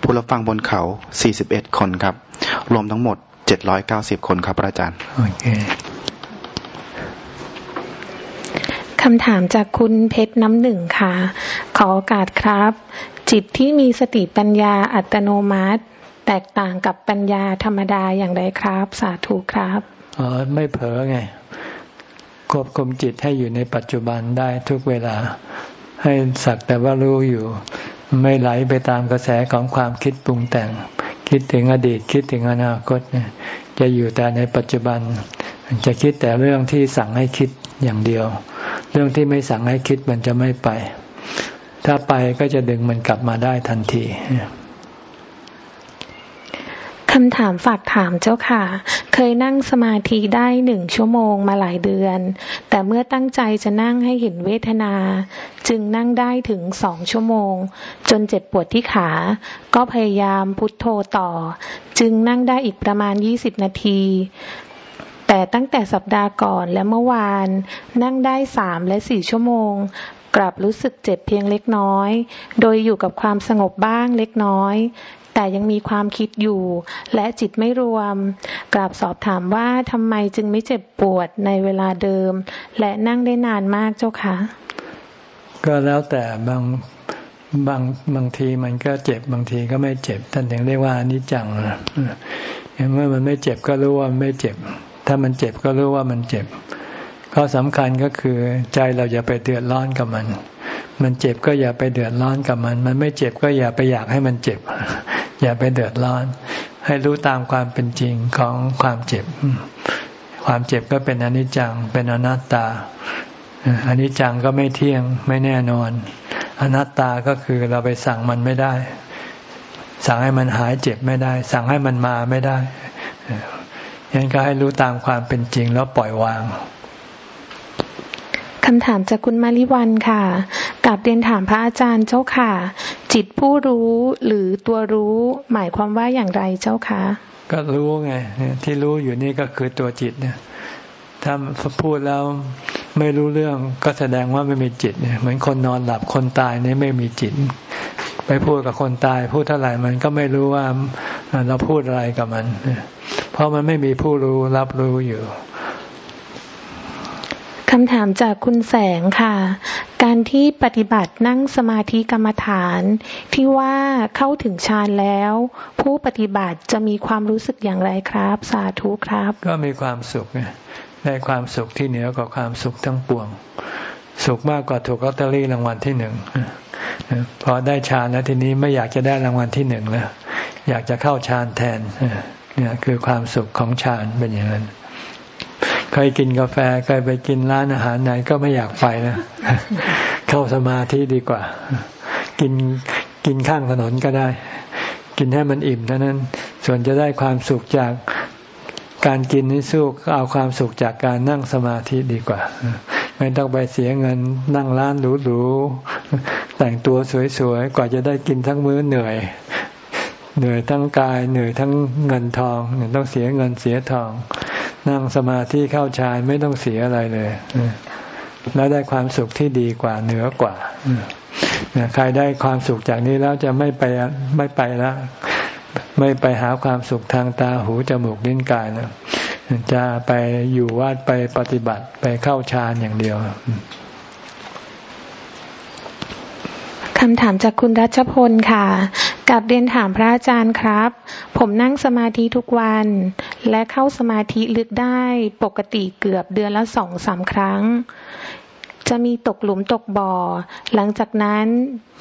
Speaker 2: ผู้รับฟังบนเขา41คนครับ รวมทั้งหมด790คนครับอาจารย์
Speaker 1: โอเค
Speaker 3: คำถามจากคุณเพชรน้ำหนึ่งค่ะ ขอโอกาสครับ จิตที่มีสติปัญญาอัตโนมัติ แตกต่างกับปัญญาธรรมดาอย่างไรครับ สาธุครับ
Speaker 1: อ๋อไม่เผลอไง ควบคุมจิตให้อยู่ในปัจจุบันได้ทุกเวลา ให้สักแต่ว่ารู้อยู่ ไม่ไหลไปตามกระแสของความคิดปรุงแต่ง คิดถึงอดีตคิดถึงอนาคตจะอยู่แต่ในปัจจุบัน จะคิดแต่เรื่องที่สั่งให้คิดอย่างเดียว เรื่องที่ไม่สั่งให้คิดมันจะไม่ไป ถ้าไปก็จะดึงมันกลับมาได้ทันที
Speaker 3: คำถามฝากถามเจ้าค่ะ เคยนั่งสมาธิได้หนึ่งชั่วโมงมาหลายเดือน แต่เมื่อตั้งใจจะนั่งให้เห็นเวทนา จึงนั่งได้ถึงสองชั่วโมง จนเจ็บปวดที่ขา ก็พยายามพุทโธต่อ จึงนั่งได้อีกประมาณยี่สิบนาที แต่ตั้งแต่สัปดาห์ก่อนและเมื่อวาน นั่งได้สามและสี่ชั่วโมงกลับรู้สึกเจ็บเพียงเล็กน้อย โดยอยู่กับความสงบบ้างเล็กน้อย แต่ยังมีความคิดอยู่ และจิตไม่รวม กราบสอบถามว่าทำไมจึงไม่เจ็บปวดในเวลาเดิม และนั่งได้นานมากเจ้าคะ
Speaker 1: ก็แล้วแต่บางบางบางทีมันก็เจ็บบางทีก็ไม่เจ็บท่านถึงเรียกว่านิจังนะเมื่อมันไม่เจ็บก็รู้ว่ามันไม่เจ็บ ถ้ามันเจ็บก็รู้ว่ามันเจ็บข้อสำคัญก็คือใจเราอย่าไปเดือดร้อนกับมัน มันเจ็บก็อย่าไปเดือดร้อนกับมัน มันไม่เจ็บก็อย่าไปอยากให้มันเจ็บ อย่าไปเดือดร้อน ให้รู้ตามความเป็นจริงของความเจ็บ ความเจ็บก็เป็นอนิจจัง เป็นอนัตตาอนิจจังก็ไม่เที่ยง ไม่แน่นอน อนัตตาก็คือเราไปสั่งมันไม่ได้ สั่งให้มันหายเจ็บไม่ได้ สั่งให้มันมาไม่ได้ยังก็ให้รู้ตามความเป็นจริงแล้วปล่อยวาง
Speaker 3: คำถามจากคุณมาริวันค่ะกลับเรียนถามพระอาจารย์เจ้าค่ะ จิตผู้รู้หรือตัวรู้หมายความว่าอย่างไรเจ้าคะ
Speaker 1: ก็รู้ไงที่รู้อยู่นี่ก็คือตัวจิตเนี่ยถ้าพูดแล้วไม่รู้เรื่องก็แสดงว่าไม่มีจิตเนี่ยเหมือนคนนอนหลับคนตายนี่ไม่มีจิต ไปพูดกับคนตายพูดเท่าไหร่มันก็ไม่รู้ว่าเราพูดอะไรกับมัน เพราะมันไม่มีผู้รู้รับรู้อยู่
Speaker 3: คำถามจากคุณแสงค่ะ การที่ปฏิบัตินั่งสมาธิกรรมฐานที่ว่าเข้าถึงฌานแล้ว ผู้ปฏิบัติจะมีความรู้สึกอย่างไรครับ สาธุครับ
Speaker 1: ก็มีความสุขได้ความสุขที่เหนือกว่าความสุขทั้งปวง สุขมากกว่าถูกลอตเตอรี่รางวัลที่หนึ่งพอได้ฌานแล้วทีนี้ไม่อยากจะได้รางวัลที่หนึ่งแล้วอยากจะเข้าฌานแทนเนี่ยคือความสุขของฌานเป็นอย่างนั้น เคยกินกาแฟเคยไปกินร้านอาหารไหนก็ไม่อยากไปนะ เข้าสมาธิดีกว่า กินกินข้างถนนก็ได้ กินให้มันอิ่มเท่านั้น ส่วนจะได้ความสุขจากการกินนี่สู้เอาความสุขจากการนั่งสมาธิดีกว่า ไม่ต้องไปเสียเงินนั่งร้านหรูๆแต่งตัวสวยๆ กว่าจะได้กินทั้งมื้อเหนื่อย เหนื่อยทั้งกายเหนื่อยทั้งเงินทองต้องเสียเงินเสียทอง นั่งสมาธิเข้าฌานไม่ต้องเสียอะไรเลยแล้วได้ความสุขที่ดีกว่าเหนือกว่าใครได้ความสุขจากนี้แล้วจะไม่ไปไม่ไปแล้วไม่ไปหาความสุขทางตาหูจมูกลิ้นกายแล้วจะไปอยู่วัดไปปฏิบัติไปเข้าฌานอย่างเดียว
Speaker 3: คำถามจากคุณรัชพลค่ะ กับเรียนถามพระอาจารย์ครับ ผมนั่งสมาธิทุกวัน และเข้าสมาธิลึกได้ปกติเกือบเดือนละสองสามครั้ง จะมีตกหลุมตกบ่อ หลังจากนั้น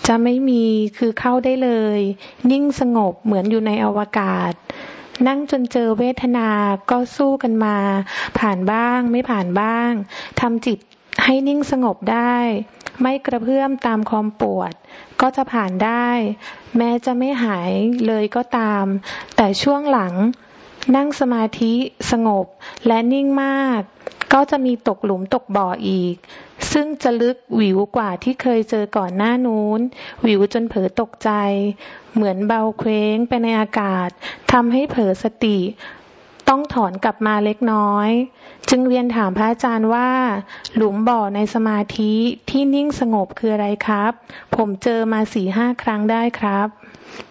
Speaker 3: จะไม่มีคือเข้าได้เลย นิ่งสงบเหมือนอยู่ในอวกาศ นั่งจนเจอเวทนาก็สู้กันมา ผ่านบ้างไม่ผ่านบ้างทำจิตให้นิ่งสงบได้ ไม่กระเพื่อมตามความปวด ก็จะผ่านได้ แม้จะไม่หายเลยก็ตาม แต่ช่วงหลัง นั่งสมาธิสงบและนิ่งมาก ก็จะมีตกหลุมตกบ่ออีก ซึ่งจะลึกหวิวกว่าที่เคยเจอก่อนหน้านู้น หวิวจนเผลอตกใจ เหมือนเบาเคว้งไปในอากาศทำให้เผลอสติ ต้องถอนกลับมาเล็กน้อย จึงเรียนถามพระอาจารย์ว่า หลุมบ่อในสมาธิที่นิ่งสงบคืออะไรครับ ผมเจอมาสี่ห้าครั้งได้ครับ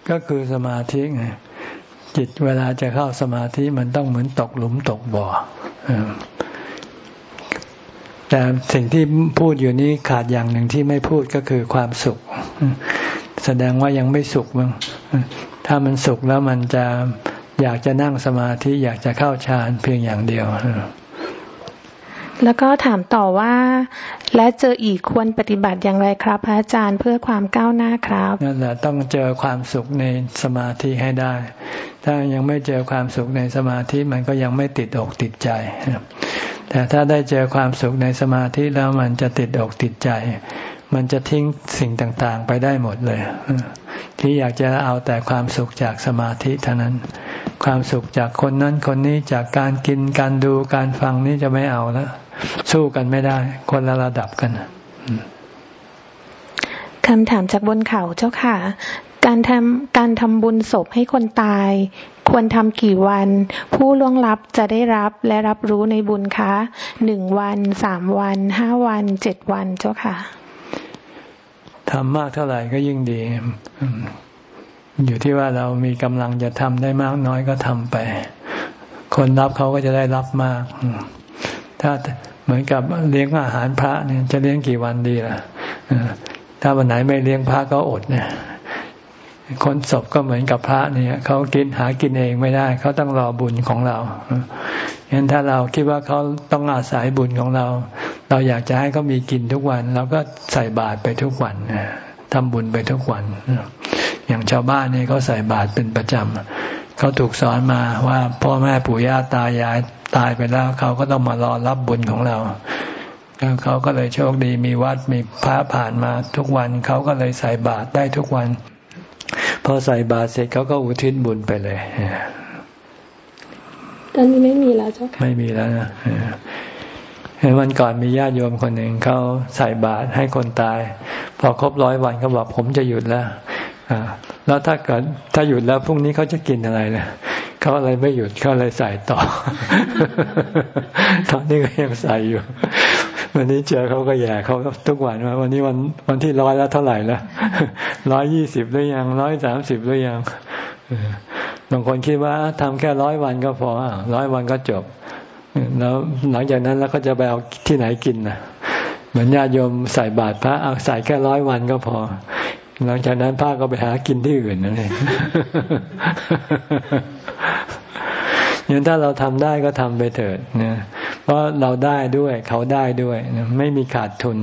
Speaker 1: ก็คือสมาธิไง จิตเวลาจะเข้าสมาธิมันต้องเหมือนตกหลุมตกบ่อแต่สิ่งที่พูดอยู่นี้ขาดอย่างหนึ่งที่ไม่พูดก็คือความสุข แสดงว่ายังไม่สุขมั้งถ้ามันสุขแล้วมันจะอยากจะนั่งสมาธิอยากจะเข้าฌานเพียงอย่างเดียว
Speaker 3: แล้วก็ถามต่อว่า และเจออีกควรปฏิบัติอย่างไรครับพระอาจารย์เพื่อความก้าวหน้าครับ
Speaker 1: นั่นแหละต้องเจอความสุขในสมาธิให้ได้ ถ้ายังไม่เจอความสุขในสมาธิมันก็ยังไม่ติดอกติดใจ แต่ถ้าได้เจอความสุขในสมาธิแล้วมันจะติดอกติดใจ มันจะทิ้งสิ่งต่างๆ ไปได้หมดเลย ที่อยากจะเอาแต่ความสุขจากสมาธิเท่านั้นความสุขจากคนนั้นคนนี้จากการกินการดูการฟังนี่จะไม่เอาแล้ว สู้กันไม่ได้ คนละระดับกัน
Speaker 3: คำถามจากบนเขาเจ้าค่ะ การทำการทำบุญศพให้คนตาย ควรทำกี่วัน ผู้ล่วงลับจะได้รับและรับรู้ในบุญคะหนึ่งวันสามวันห้าวันเจ็ดวันเจ้าค่ะ
Speaker 1: ทำมากเท่าไหร่ก็ยิ่งดี อยู่ที่ว่าเรามีกำลังจะทำได้มากน้อยก็ทำไป คนรับเขาก็จะได้รับมาก ถ้าเหมือนกับเลี้ยงอาหารพระเนี่ยจะเลี้ยงกี่วันดีล่ะถ้าวันไหนไม่เลี้ยงพระก็อดเนี่ยคนศพก็เหมือนกับพระเนี่ยเขากินหากินเองไม่ได้เขาต้องรอบุญของเราฉะนั้นถ้าเราคิดว่าเขาต้องอาศัยบุญของเรา เราอยากจะให้เขามีกินทุกวันเราก็ใส่บาตรไปทุกวันทำบุญไปทุกวันอย่างชาวบ้านนี่เขาใส่บาตรเป็นประจำเขาถูกสอนมาว่าพ่อแม่ปู่ย่าตายาย ตายไปแล้ว เขาก็ต้องมารอรับบุญของเราเขาก็เลยโชคดีมีวัดมีพระผ่านมาทุกวันเขาก็เลยใส่บาตรได้ทุกวัน พอใส่บาตรเสร็จเขาก็อุทิศบุญไปเลย
Speaker 3: ตอนนี้ไม่มีแล้วเจ้าค่ะ
Speaker 1: ไม่มีแล้วนะวันก่อนมีญาติโยมคนหนึ่งเขาใส่บาตรให้คนตาย พอครบร้อยวันเขาบอกผมจะหยุดแล้ว แล้วถ้าเกิดถ้าหยุดแล้วพรุ่งนี้เขาจะกินอะไรนะเขาอะไรไม่หยุดเขาเลยใส่ต่อ ตอนนี้ก็ยังใส่อยู่ วันนี้เจอเขาก็แย่เขาทุกวันว่าวันนี้วันวันที่ร้อยแล้วเท่าไหร่แล้วร้อยยี่สิบหรือยังร้อยสามสิบหรือยังบางคนคิดว่าทำแค่ร้อยวันก็พอร้อยวันก็จบ แล้วหลังจากนั้นแล้วก็จะไปเอาที่ไหนกินนะเหมือนญาติโยมใส่บาตรพระเอาใส่แค่ร้อยวันก็พอ หลังจากนั้นพระก็ไปหากินที่อื่นนั่นเองอย่างถ้าเราทำได้ก็ทำไปเถิดนะเพราะเราได้ด้วย เขาได้ด้วยนะไม่มีขาดทุน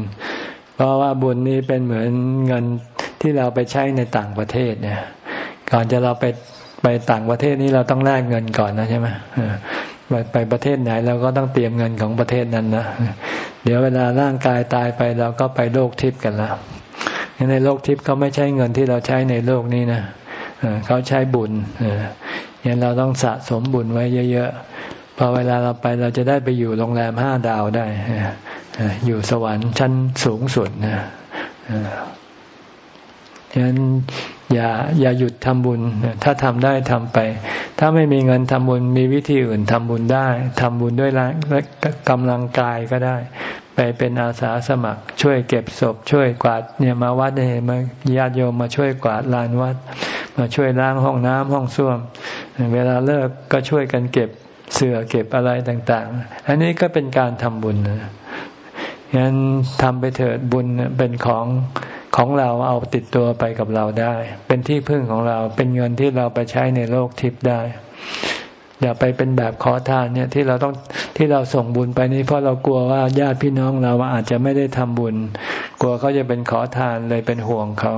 Speaker 1: เพราะว่าบุญนี้เป็นเหมือนเงินที่เราไปใช้ในต่างประเทศเนี่ย ก่อนจะเราไปไปต่างประเทศนี้เราต้องแลกเงินก่อนนะใช่ไหมไปไปประเทศไหนเราก็ต้องเตรียมเงินของประเทศนั้นนะเดี๋ยวเวลาร่างกายตายไปเราก็ไปโลกทิพย์กันแล้ว ในโลกทิพย์เขาไม่ใช้เงินที่เราใช้ในโลกนี้นะเขาใช้บุญอย่างเราต้องสะสมบุญไว้เยอะๆพอเวลาเราไปเราจะได้ไปอยู่โรงแรมห้าดาวได้อยู่สวรรค์ชั้นสูงสุดนะฉะนั้นอย่าอย่าหยุดทำบุญ ถ้าทำได้ทำไป ถ้าไม่มีเงินทำบุญมีวิธีอื่นทำบุญได้ทำบุญด้วยร่างกำลังกายก็ได้ ไปเป็นอาสาสมัคร ช่วยเก็บศพ ช่วยกวาดเนี่ยมาวัดเนี่ยมาญาติโยมมาช่วยกวาดลานวัด มาช่วยล้างห้องน้ำห้องส้วม เวลาเลิกก็ช่วยกันเก็บเสื่อเก็บอะไรต่างๆ อันนี้ก็เป็นการทำบุญนะงั้นทำไปเถิดบุญเป็นของของเราเอาติดตัวไปกับเราได้ เป็นที่พึ่งของเราเป็นเงินที่เราไปใช้ในโลกทิพย์ได้ อย่าไปเป็นแบบขอทานเนี่ยที่เราต้องที่เราส่งบุญไปนี้เพราะเรากลัวว่าญาติพี่น้องเราอาจจะไม่ได้ทำบุญ กลัวเขาจะเป็นขอทานเลยเป็นห่วงเขา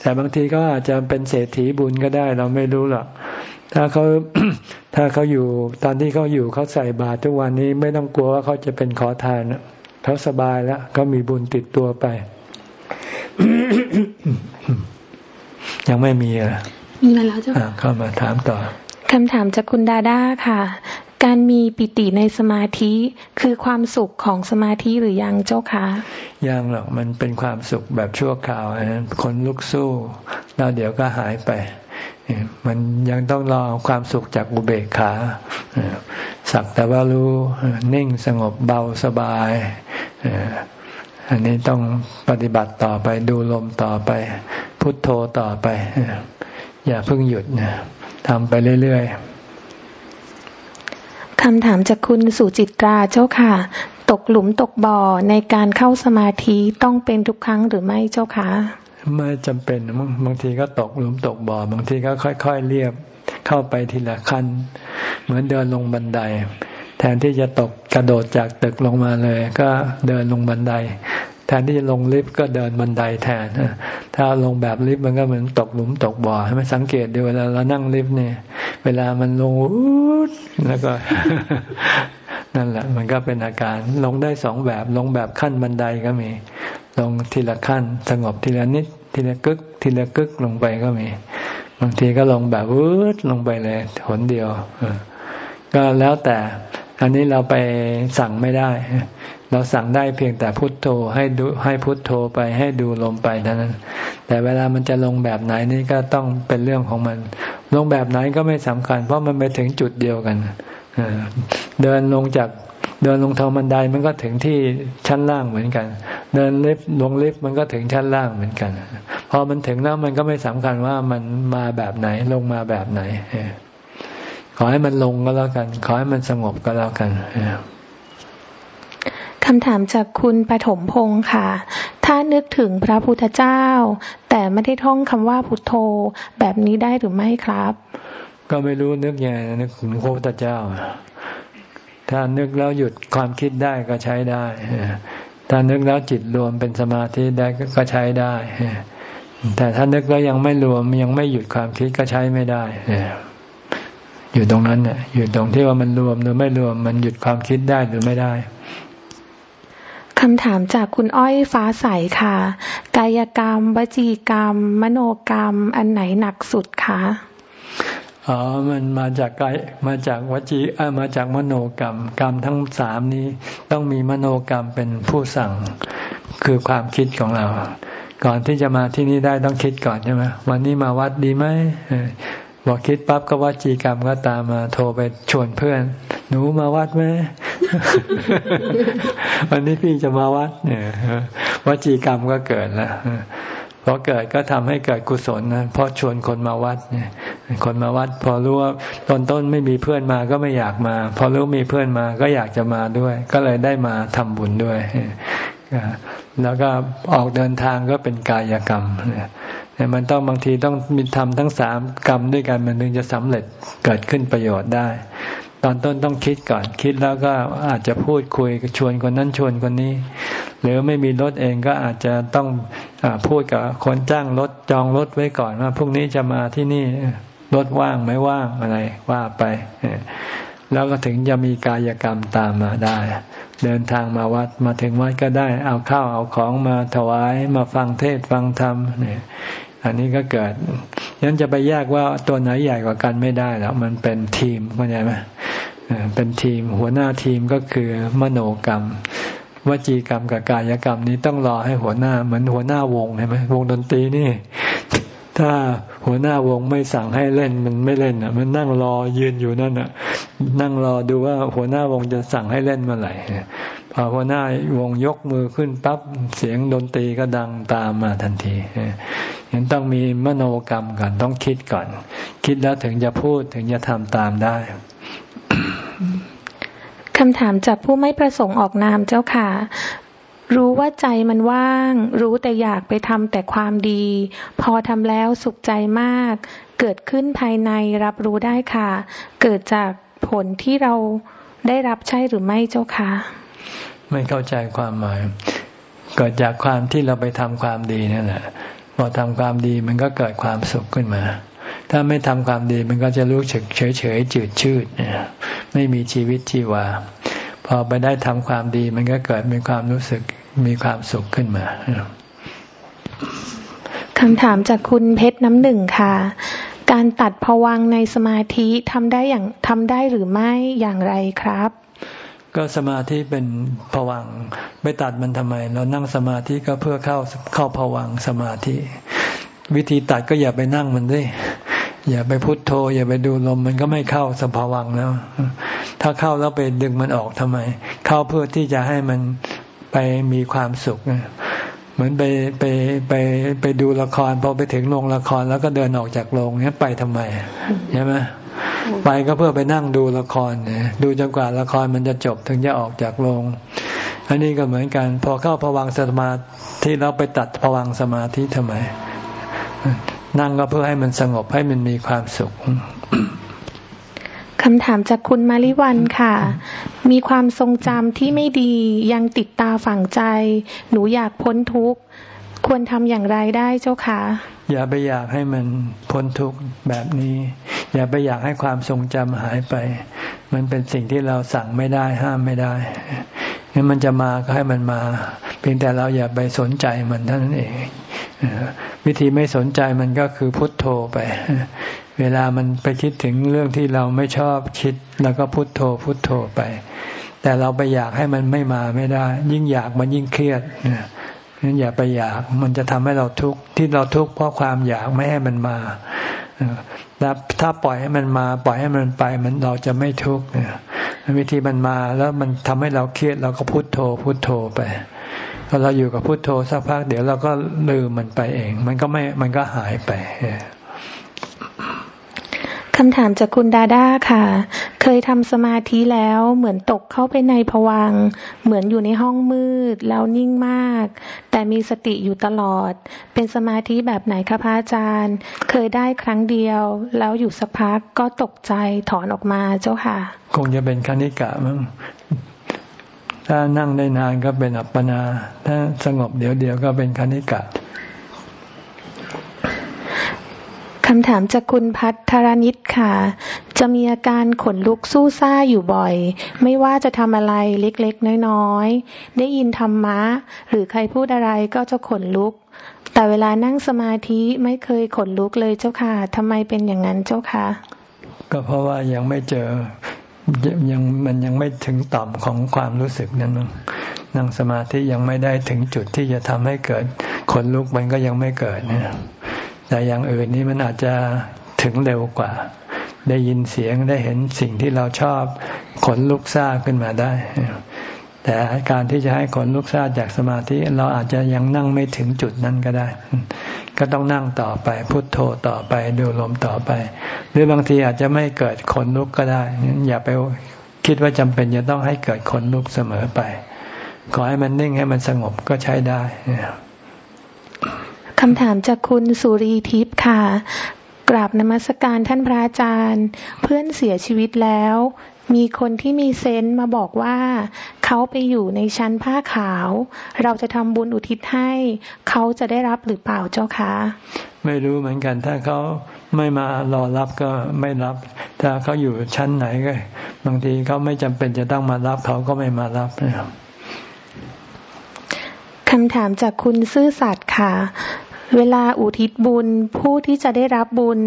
Speaker 1: แต่บางทีก็อาจจะเป็นเศรษฐีบุญก็ได้ เราไม่รู้หรอกถ้าเขาถ้าเขาอยู่ตอนที่เขาอยู่เขาใส่บาตรทุกวันนี้ไม่ต้องกลัวว่าเขาจะเป็นขอทานเขาสบายแล้วก็มีบุญติดตัวไป ยังไม่มีอะ
Speaker 3: มีมาแล้วเจ้า
Speaker 1: ค่ะเข้ามาถามต่อ
Speaker 3: คำถามจากคุณดาด้าค่ะ การมีปิติในสมาธิคือความสุขของสมาธิหรือยังเจ้าคะ
Speaker 1: ยังหรอกมันเป็นความสุขแบบชั่วคราวนะคนลุกสู้แล้วเดี๋ยวก็หายไป มันยังต้องรอความสุขจากอุเบกขาสักแต่ว่ารู้นิ่งสงบเบาสบายอันนี้ต้องปฏิบัติต่อไปดูลมต่อไป พุทโธต่อไป อย่าเพิ่งหยุดนะ ทำไปเรื่อย
Speaker 3: ๆคำถามจากคุณสุจิตราเจ้าค่ะ ตกหลุมตกบ่อในการเข้าสมาธิต้องเป็นทุกครั้งหรือไม่เจ้าคะ
Speaker 1: ไม่จำเป็นบางทีก็ตกหลุมตกบ่อบางทีก็ค่อยๆเรียบเข้าไปทีละขั้น เหมือนเดินลงบันได แทนที่จะตกกระโดดจากตึกลงมาเลย ก็เดินลงบันได แทนที่จะลงลิฟต์ก็เดินบันไดแทนถ้าลงแบบลิฟต์มันก็เหมือนตกหลุมตกบ่อให้มันสังเกตดูเวลาเรานั่งลิฟต์เนี่ย เวลามันลงแล้วก็นั่นแหละ มันก็เป็นอาการลงได้สองแบบลงแบบขั้นบันไดก็มี ลงทีละขั้น สงบทีละนิด ทีละกึก ทีละกึกลงไปก็มี บางทีก็ลงแบบวืดลงไปเลยหนเดียวก็แล้วแต่ อันนี้เราไปสั่งไม่ได้ เราสั่งได้เพียงแต่พุทโธให้ดูให้พุทโธไปให้ดูลมไปเท่านั้น แต่เวลามันจะลงแบบไหนนี่ก็ต้องเป็นเรื่องของมัน ลงแบบไหนก็ไม่สำคัญ เพราะมันไปถึงจุดเดียวกันเดินลงจากเดินลงทางบันไดมันก็ถึงที่ชั้นล่างเหมือนกัน เดินลิฟต์ลงลิฟต์มันก็ถึงชั้นล่างเหมือนกัน พอมันถึงแล้วมันก็ไม่สำคัญว่ามันมาแบบไหนลงมาแบบไหนขอให้มันลงก็แล้วกัน ขอให้มันสงบก็แล้วกัน
Speaker 3: คำถามจากคุณปฐมพงศ์ค่ะ ถ้านึกถึงพระพุทธเจ้า แต่ไม่ได้ท่องคำว่าพุทโธ แบบนี้ได้หรือไม่ครับ
Speaker 1: ก็ไม่รู้นึกยังไงนึกถึงพระพุทธเจ้า ถ้านึกแล้วหยุดความคิดได้ก็ใช้ได้ถ้านึกแล้วจิตรวมเป็นสมาธิได้ก็ใช้ได้ แต่ถ้านึกแล้วยังไม่รวมยังไม่หยุดความคิดก็ใช้ไม่ได้อยู่ตรงนั้นเนี่ยอยู่ตรงที่ว่ามันรวมหรือไม่รวมมันหยุดความคิดได้หรือไม่ได้
Speaker 3: คำถามจากคุณอ้อยฟ้าใสค่ะ กายกรรมวจีกรรม มโนกรรม อันไหนหนักสุดคะ
Speaker 1: อ๋อ มันมาจากกายมาจากวจีเออมาจากมโนกรรม กรรมทั้งสามนี้ต้องมีมโนกรรมเป็นผู้สั่ง คือความคิดของเรา ก่อนที่จะมาที่นี่ได้ต้องคิดก่อนใช่ไหมวันนี้มาวัดดีไหม บอกคิดปั๊บก็วจีกรรมก็ตามมาโทรไปชวนเพื่อน หนูมาวัดไหมวันนี้พี่จะมาวัดเนี่ยวจีกรรมก็เกิดแล้วพอเกิดก็ทำให้เกิดกุศลนะเพราะชวนคนมาวัดเนี่ยคนมาวัด พอรู้ว่าตอนต้นไม่มีเพื่อนมาก็ไม่อยากมา พอรู้มีเพื่อนมาก็อยากจะมาด้วย ก็เลยได้มาทำบุญด้วยแล้วก็ออกเดินทางก็เป็นกายกรรม แต่มันต้องบางทีต้องมีทำทั้งสามกรรมด้วยกันมันถึงจะสำเร็จเกิดขึ้นประโยชน์ได้ ตอนต้นต้องคิดก่อนคิดแล้วก็อาจจะพูดคุยชวนคนนั้นชวนคนนี้ หรือไม่มีรถเองก็อาจจะต้องอพูดกับคนจ้างรถจองรถไว้ก่อนว่าพรุ่งนี้จะมาที่นี่รถว่างไม่ว่างอะไรว่าไป แล้วก็ถึงจะมีกายกรรมตามมาได้ เดินทางมาวัดมาถึงวัดก็ได้ เอาข้าวเอาของมาถวายมาฟังเทศฟังธรรมเนี่ย อันนี้ก็เกิดยันจะไปแยกว่าตัวไหนใหญ่กว่ากันไม่ได้แล้วมันเป็นทีมเข้าใจไหมเป็นทีมหัวหน้าทีมก็คือมโนกรรม วจีกรรมกับกายกรรมนี้ต้องรอให้หัวหน้าเหมือนหัวหน้าวงใช่ไหมวงดนตรีนี่ ถ้าหัวหน้าวงไม่สั่งให้เล่นมันไม่เล่นอะ มันนั่งรอยืนอยู่นั่นอะ นั่งรอดูว่าหัวหน้าวงจะสั่งให้เล่นเมื่อไหร่ หัวหน้าวงยกมือขึ้นปั๊บเสียงดนตรีก็ดังตามมาทันทียังต้องมีมโนกรรมก่อนต้องคิดก่อน คิดแล้วถึงจะพูดถึงจะทำตามได้
Speaker 3: คำถามจากผู้ไม่ประสงค์ออกนามเจ้าค่ะ รู้ว่าใจมันว่าง รู้แต่อยากไปทำแต่ความดี พอทำแล้วสุขใจมาก เกิดขึ้นภายในรับรู้ได้ค่ะ เกิดจากผลที่เราได้รับใช่หรือไม่เจ้าค่ะ
Speaker 1: ไม่เข้าใจความหมาย เกิดจากความที่เราไปทำความดีนั่นแหละพอทำความดีมันก็เกิดความสุขขึ้นมา ถ้าไม่ทำความดีมันก็จะรู้สึกเฉยเฉยจืดชืดไม่มีชีวิตชีวา พอไปได้ทำความดีมันก็เกิดมีความรู้สึกมีความสุขขึ้นมา
Speaker 3: คำถามจากคุณเพชรน้ำหนึ่งค่ะ การตัดผวังในสมาธิทำได้อย่างทำได้หรือไม่อย่างไรครับ
Speaker 1: ก็สมาธิเป็นผวังไม่ตัดมันทำไม เรานั่งสมาธิก็เพื่อเข้าเข้าผวังสมาธิ วิธีตัดก็อย่าไปนั่งมันด้วยอย่าไปพุโทโธ อย่าไปดูลมมันก็ไม่เข้าสภาวังแล้ว ถ้าเข้าแล้วไปดึงมันออกทำไม เข้าเพื่อที่จะให้มันไปมีความสุข เหมือนไปไปไปไปดูละครพอไปถึงโรงละครแล้วก็เดินออกจากโรงเนี้ยไปทำไมใช่ไหมไปก็เพื่อไปนั่งดูละครเนี่ยดูจนกว่าละครมันจะจบถึงจะออกจากโรงอันนี้ก็เหมือนกัน พอเข้าพวังสมาธิเราไปตัดพวังสมาธิทำไม นั่งก็เพื่อให้มันสงบให้มันมีความสุข
Speaker 3: คำถามจากคุณมาริวันค่ะ มีความทรงจำที่ไม่ดียังติดตาฝังใจ หนูอยากพ้นทุกข์ ควรทำอย่างไรได้เจ้าคะ
Speaker 1: อย่าไปอยากให้มันพ้นทุกข์แบบนี้ อย่าไปอยากให้ความทรงจำหายไป มันเป็นสิ่งที่เราสั่งไม่ได้ห้ามไม่ได้งั้นมันจะมาก็ให้มันมา เพียงแต่เราอย่าไปสนใจมันเท่านั้นเองวิธีไม่สนใจมันก็คือพุทโธไป เวลามันไปคิดถึงเรื่องที่เราไม่ชอบคิด แล้วก็พุทโธพุทโธไป แต่เราไปอยากให้มันไม่มาไม่ได้ ยิ่งอยากมันยิ่งเครียดนั้นอย่าไปอยากมันจะทำให้เราทุกข์ที่เราทุกข์เพราะความอยากไม่ให้มันมาแล้วถ้าปล่อยให้มันมา ปล่อยให้มันไป มันเราจะไม่ทุกข์วิธีมันมาแล้วมันทำให้เราเครียดเราก็พุโทโธพุโทโธไปพอเราอยู่กับพุโทโธสักพักเดี๋ยวเราก็ลืมมันไปเอง มันก็ไม่มันก็หายไป
Speaker 3: คำถามจากคุณดาด้าค่ะ เคยทำสมาธิแล้วเหมือนตกเข้าไปในผวัง เหมือนอยู่ในห้องมืด แล้วนิ่งมาก แต่มีสติอยู่ตลอด เป็นสมาธิแบบไหนคะพระอาจารย์ เคยได้ครั้งเดียว แล้วอยู่สักพักก็ตกใจถอนออกมาเจ้าค่ะ
Speaker 1: คงจะเป็นคณิกะมั้งถ้านั่งได้นานก็เป็นอัปปนา ถ้าสงบเดี๋ยวเดียวก็เป็นคณิกะ
Speaker 3: คำถามจากคุณพัทรนิตค่ะ จะมีอาการขนลุกสู้ซ่าอยู่บ่อย ไม่ว่าจะทำอะไรเล็กๆ น้อยๆ ได้ยินธรรมะ หรือใครพูดอะไรก็จะขนลุก แต่เวลานั่งสมาธิไม่เคยขนลุกเลยเจ้าค่ะทำไมเป็นอย่างนั้นเจ้าค่ะ
Speaker 1: ก็เพราะว่ายังไม่เจอยังมันยังไม่ถึงต่อมของความรู้สึกนั้นนั่งสมาธิยังไม่ได้ถึงจุดที่จะทำให้เกิดขนลุกมันก็ยังไม่เกิดเนี่ย แต่อย่างอื่นนี่มันอาจจะถึงเร็วกว่า ได้ยินเสียงได้เห็นสิ่งที่เราชอบขนลุกซ่าขึ้นมาได้ แต่การที่จะให้ขนลุกซ่าจากสมาธิเราอาจจะยังนั่งไม่ถึงจุดนั้นก็ได้ ก็ต้องนั่งต่อไปพุโทโธต่อไปดูลมต่อไป หรือบางทีอาจจะไม่เกิดขนลุกก็ได้อย่าไปคิดว่าจำเป็นจะต้องให้เกิดขนลุกเสมอไป ขอให้มันนิ่งให้มันสงบก็ใช้ได้
Speaker 3: คำถามจากคุณสุรีทิพย์ค่ะ กราบนมัสการท่านพระอาจารย์ เพื่อนเสียชีวิตแล้ว มีคนที่มีเซนต์มาบอกว่า เขาไปอยู่ในชั้นผ้าขาว เราจะทำบุญอุทิศให้ เขาจะได้รับหรือเปล่าเจ้าคะ
Speaker 1: ไม่รู้เหมือนกันถ้าเขาไม่มารอรับก็ไม่รับ ถ้าเขาอยู่ชั้นไหนก็ บางทีเขาไม่จำเป็นจะต้องมารับเขาก็ไม่มารับนะครับ
Speaker 3: คำถามจากคุณซื่อสัตย์ค่ะ เวลาอุทิศบุญผู้ที่จะได้รับบุญ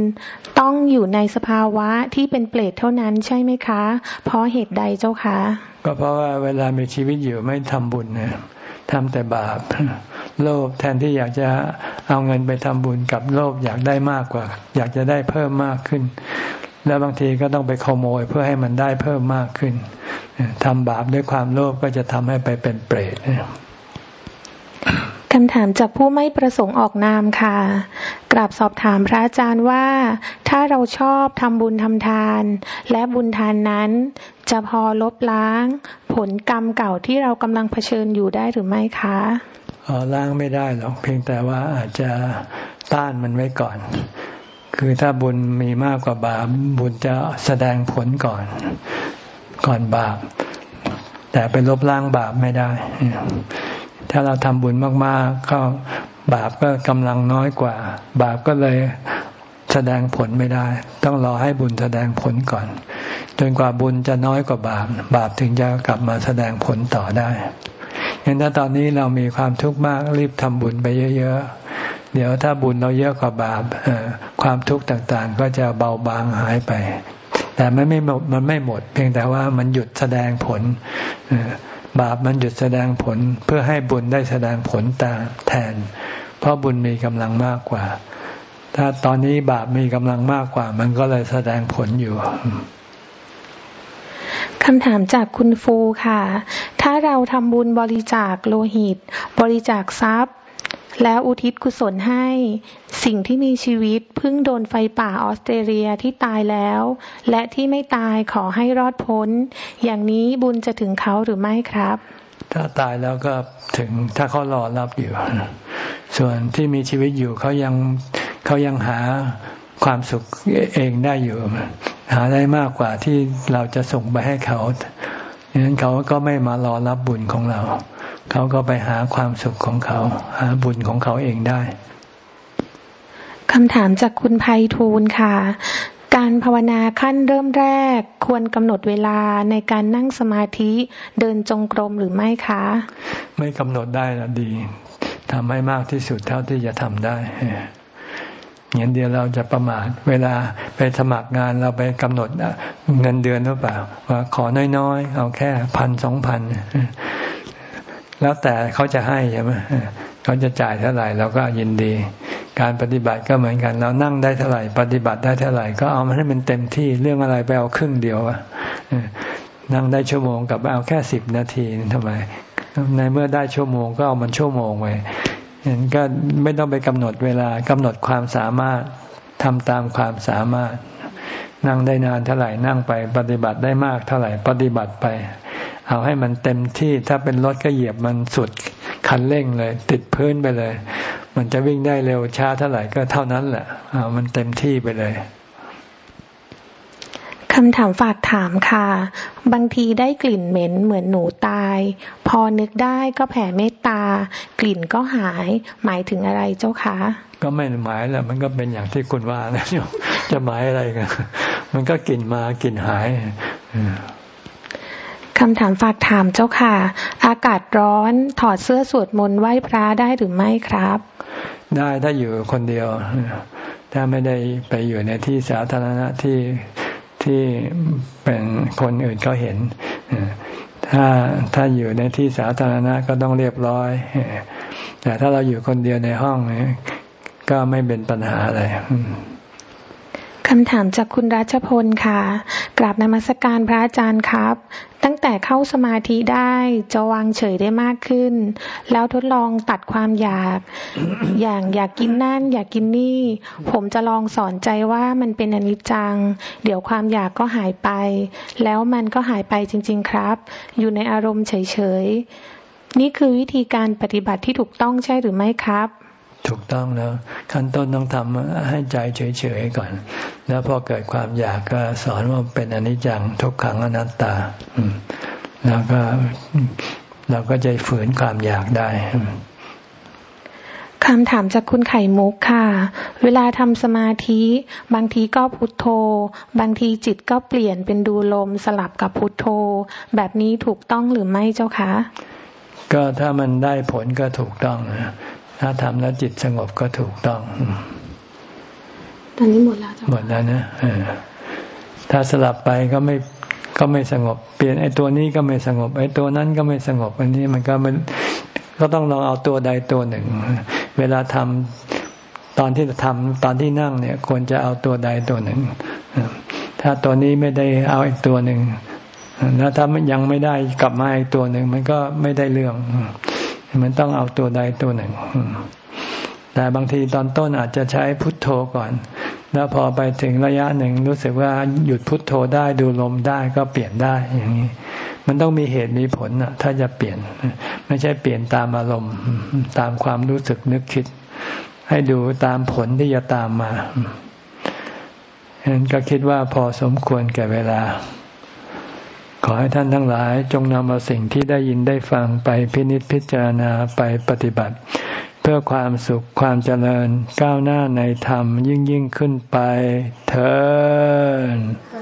Speaker 3: ต้องอยู่ในสภาวะที่เป็นเปรตเท่านั้นใช่ไหมคะ เพราะเหตุใดเจ้าคะ
Speaker 1: ก็เพราะว่าเวลามีชีวิตอยู่ไม่ทำบุญนี่ยทำแต่บาป โลภแทนที่อยากจะเอาเงินไปทำบุญกับโลภอยากได้มากกว่า อยากจะได้เพิ่มมากขึ้น แล้วบางทีก็ต้องไปขโมยเพื่อให้มันได้เพิ่มมากขึ้นทำบาปด้วยความโลภก็จะทำให้ไปเป็นเปรต
Speaker 3: คำถามจากผู้ไม่ประสงค์ออกนามค่ะ กราบสอบถามพระอาจารย์ว่า ถ้าเราชอบทำบุญทำทาน และบุญทานนั้น จะพอลบล้าง ผลกรรมเก่าที่เรากำลังเผชิญอยู่ได้หรือไม่คะ
Speaker 1: อ๋อล้างไม่ได้หรอกเพียงแต่ว่าอาจจะต้านมันไว้ก่อน คือถ้าบุญมีมากกว่าบาปบุญจะแสดงผลก่อน ก่อนบาป แต่ไปลบล้างบาปไม่ได้ ถ้าเราทำบุญมากๆก็บาปก็กำลังน้อยกว่า บาปก็เลยแสดงผลไม่ได้ ต้องรอให้บุญแสดงผลก่อน จนกว่าบุญจะน้อยกว่าบาป บาปถึงจะกลับมาแสดงผลต่อได้งั้นถ้าตอนนี้เรามีความทุกข์มากรีบทำบุญไปเยอะๆ เดี๋ยวถ้าบุญเราเยอะกว่าบาปความทุกข์ต่างๆ ก็จะเบาบางหายไป แต่มันไม่หมดมันไม่หมด เพียงแต่ว่ามันหยุดแสดงผล บาปมันหยุดแสดงผลเพื่อให้บุญได้แสดงผลตาแทน เพราะบุญมีกำลังมากกว่า ถ้าตอนนี้บาปมีกำลังมากกว่า มันก็เลยแสดงผลอยู่
Speaker 3: คำถามจากคุณฟูค่ะ ถ้าเราทำบุญบริจาคโลหิต บริจาคทรัพย์ แล้วอุทิศกุศลให้สิ่งที่มีชีวิตเพิ่งโดนไฟป่าออสเตรเลียที่ตายแล้ว และที่ไม่ตายขอให้รอดพ้น อย่างนี้บุญจะถึงเขาหรือไม่ครับ
Speaker 1: ถ้าตายแล้วก็ถึงถ้าเขารอรับอยู่ ส่วนที่มีชีวิตอยู่เขายังเขายังหาความสุขเองได้อยู่ หาได้มากกว่าที่เราจะส่งไปให้เขาดังนั้นเขาก็ไม่มารอรับบุญของเรา เขาก็ไปหาความสุขของเขา หาบุญของเขาเองได้
Speaker 3: คำถามจากคุณไพฑูรย์ค่ะ การภาวนาขั้นเริ่มแรก ควรกำหนดเวลาในการนั่งสมาธิเดินจงกรมหรือไม่คะ
Speaker 1: ไม่กำหนดได้ละดีทำให้มากที่สุดเท่าที่จะทำได้อย่างเดียวเราจะประมาทเวลาไปสมัครงานเราไปกำหนดเงินเดือนหรือเปล่าว่าขอน้อยๆ เอาแค่พันสองพัน แล้วแต่เขาจะให้ใช่ไหมเขาจะจ่ายเท่าไหร่เราก็ยินดี การปฏิบัติก็เหมือนกัน เรานั่งได้เท่าไหร่ ปฏิบัติได้เท่าไหร่ก็เอามันให้มันเต็มที่เรื่องอะไรไปเอาครึ่งเดียวอะนั่งได้ชั่วโมงกับเอาแค่สิบนาทีทำไมในเมื่อได้ชั่วโมงก็เอามันชั่วโมงไปเห็นก็ไม่ต้องไปกำหนดเวลากำหนดความสามารถทำตามความสามารถ นั่งได้นานเท่าไหร่นั่งไป ปฏิบัติได้มากเท่าไหร่ ปฏิบัติไป เอาให้มันเต็มที่ถ้าเป็นรถก็เหยียบมันสุดคันเร่งเลย ติดพื้นไปเลย มันจะวิ่งได้เร็วช้าเท่าไหร่ก็เท่านั้นแหละเอามันเต็มที่ไปเลย
Speaker 3: คำถามฝากถามค่ะ บางทีได้กลิ่นเหม็นเหมือนหนูตาย พอนึกได้ก็แผ่เมตตา กลิ่นก็หาย หมายถึงอะไรเจ้าคะ
Speaker 1: ก็ไม่หมายแหละมันก็เป็นอย่างที่คุณว่านะจะหมายอะไรกันมันก็กลิ่นมากลิ่นหาย
Speaker 3: คำถามฝากถามเจ้าค่ะ อากาศร้อนถอดเสื้อสวดมนต์ไหว้พระได้หรือไม่ครับ
Speaker 1: ได้ถ้าอยู่คนเดียว ถ้าไม่ได้ไปอยู่ในที่สาธารณะที่ที่เป็นคนอื่นเขาเห็น ถ้าถ้าอยู่ในที่สาธารณะก็ต้องเรียบร้อย แต่ถ้าเราอยู่คนเดียวในห้องก็ไม่เป็นปัญหาอะไร
Speaker 3: คำถามจากคุณราชพลค่ะ กราบนมัสการพระอาจารย์ครับ ตั้งแต่เข้าสมาธิได้จะวางเฉยได้มากขึ้น แล้วทดลองตัดความอยาก อย่างอยากกินนั่น อยากกินนี่ ผมจะลองสอนใจว่ามันเป็นอนิจจัง เดี๋ยวความอยากก็หายไป แล้วมันก็หายไปจริง ๆครับ อยู่ในอารมณ์เฉยๆ นี่คือวิธีการปฏิบัติที่ถูกต้องใช่หรือไม่ครับ
Speaker 1: ถูกต้องแล้ว ขั้นต้นต้องทำให้ใจเฉยๆก่อน แล้วพอเกิดความอยากก็สอนว่าเป็นอนิจจังทุกขังอนัตตาแล้วก็เราก็จะฝืนความอยากได้
Speaker 3: คำถามจากคุณไข่มุกค่ะ เวลาทำสมาธิ บางทีก็พุทโธ บางทีจิตก็เปลี่ยนเป็นดูลมสลับกับพุทโธ แบบนี้ถูกต้องหรือไม่เจ้าคะ
Speaker 1: ก็ถ้ามันได้ผลก็ถูกต้องนะ ถ้าทำแล้วจิตสงบก็ถูกต้อง
Speaker 3: ตอนนี้หมดแล้ว
Speaker 1: หมดแล้วนะถ้าสลับไปก็ไม่ก็ไม่สงบ เปลี่ยนไอ้ตัวนี้ก็ไม่สงบ ไอ้ตัวนั้นก็ไม่สงบ อันนี้มันก็มันก็ต้องลองเอาตัวใดตัวหนึ่ง เวลาทำตอนที่ทำตอนที่นั่งเนี่ย ควรจะเอาตัวใดตัวหนึ่งถ้าตัวนี้ไม่ได้เอาอีกตัวหนึ่งแล้วถ้ายังไม่ได้กลับมาอีกตัวหนึ่งมันก็ไม่ได้เรื่อง มันต้องเอาตัวใดตัวหนึ่ง แต่บางทีตอนต้นอาจจะใช้พุทโธก่อน แล้วพอไปถึงระยะหนึ่งรู้สึกว่าหยุดพุทโธได้ดูลมได้ก็เปลี่ยนได้อย่างนี้ มันต้องมีเหตุมีผลนะถ้าจะเปลี่ยน ไม่ใช่เปลี่ยนตามอารมณ์ ตามความรู้สึกนึกคิด ให้ดูตามผลที่จะตามมาฉะนั้นก็คิดว่าพอสมควรแก่เวลา ขอให้ท่านทั้งหลายจงนำเอาสิ่งที่ได้ยินได้ฟังไปพินิจพิจารณาไปปฏิบัติ เพื่อความสุขความเจริญก้าวหน้าในธรรมยิ่งยิ่งขึ้นไปเถิด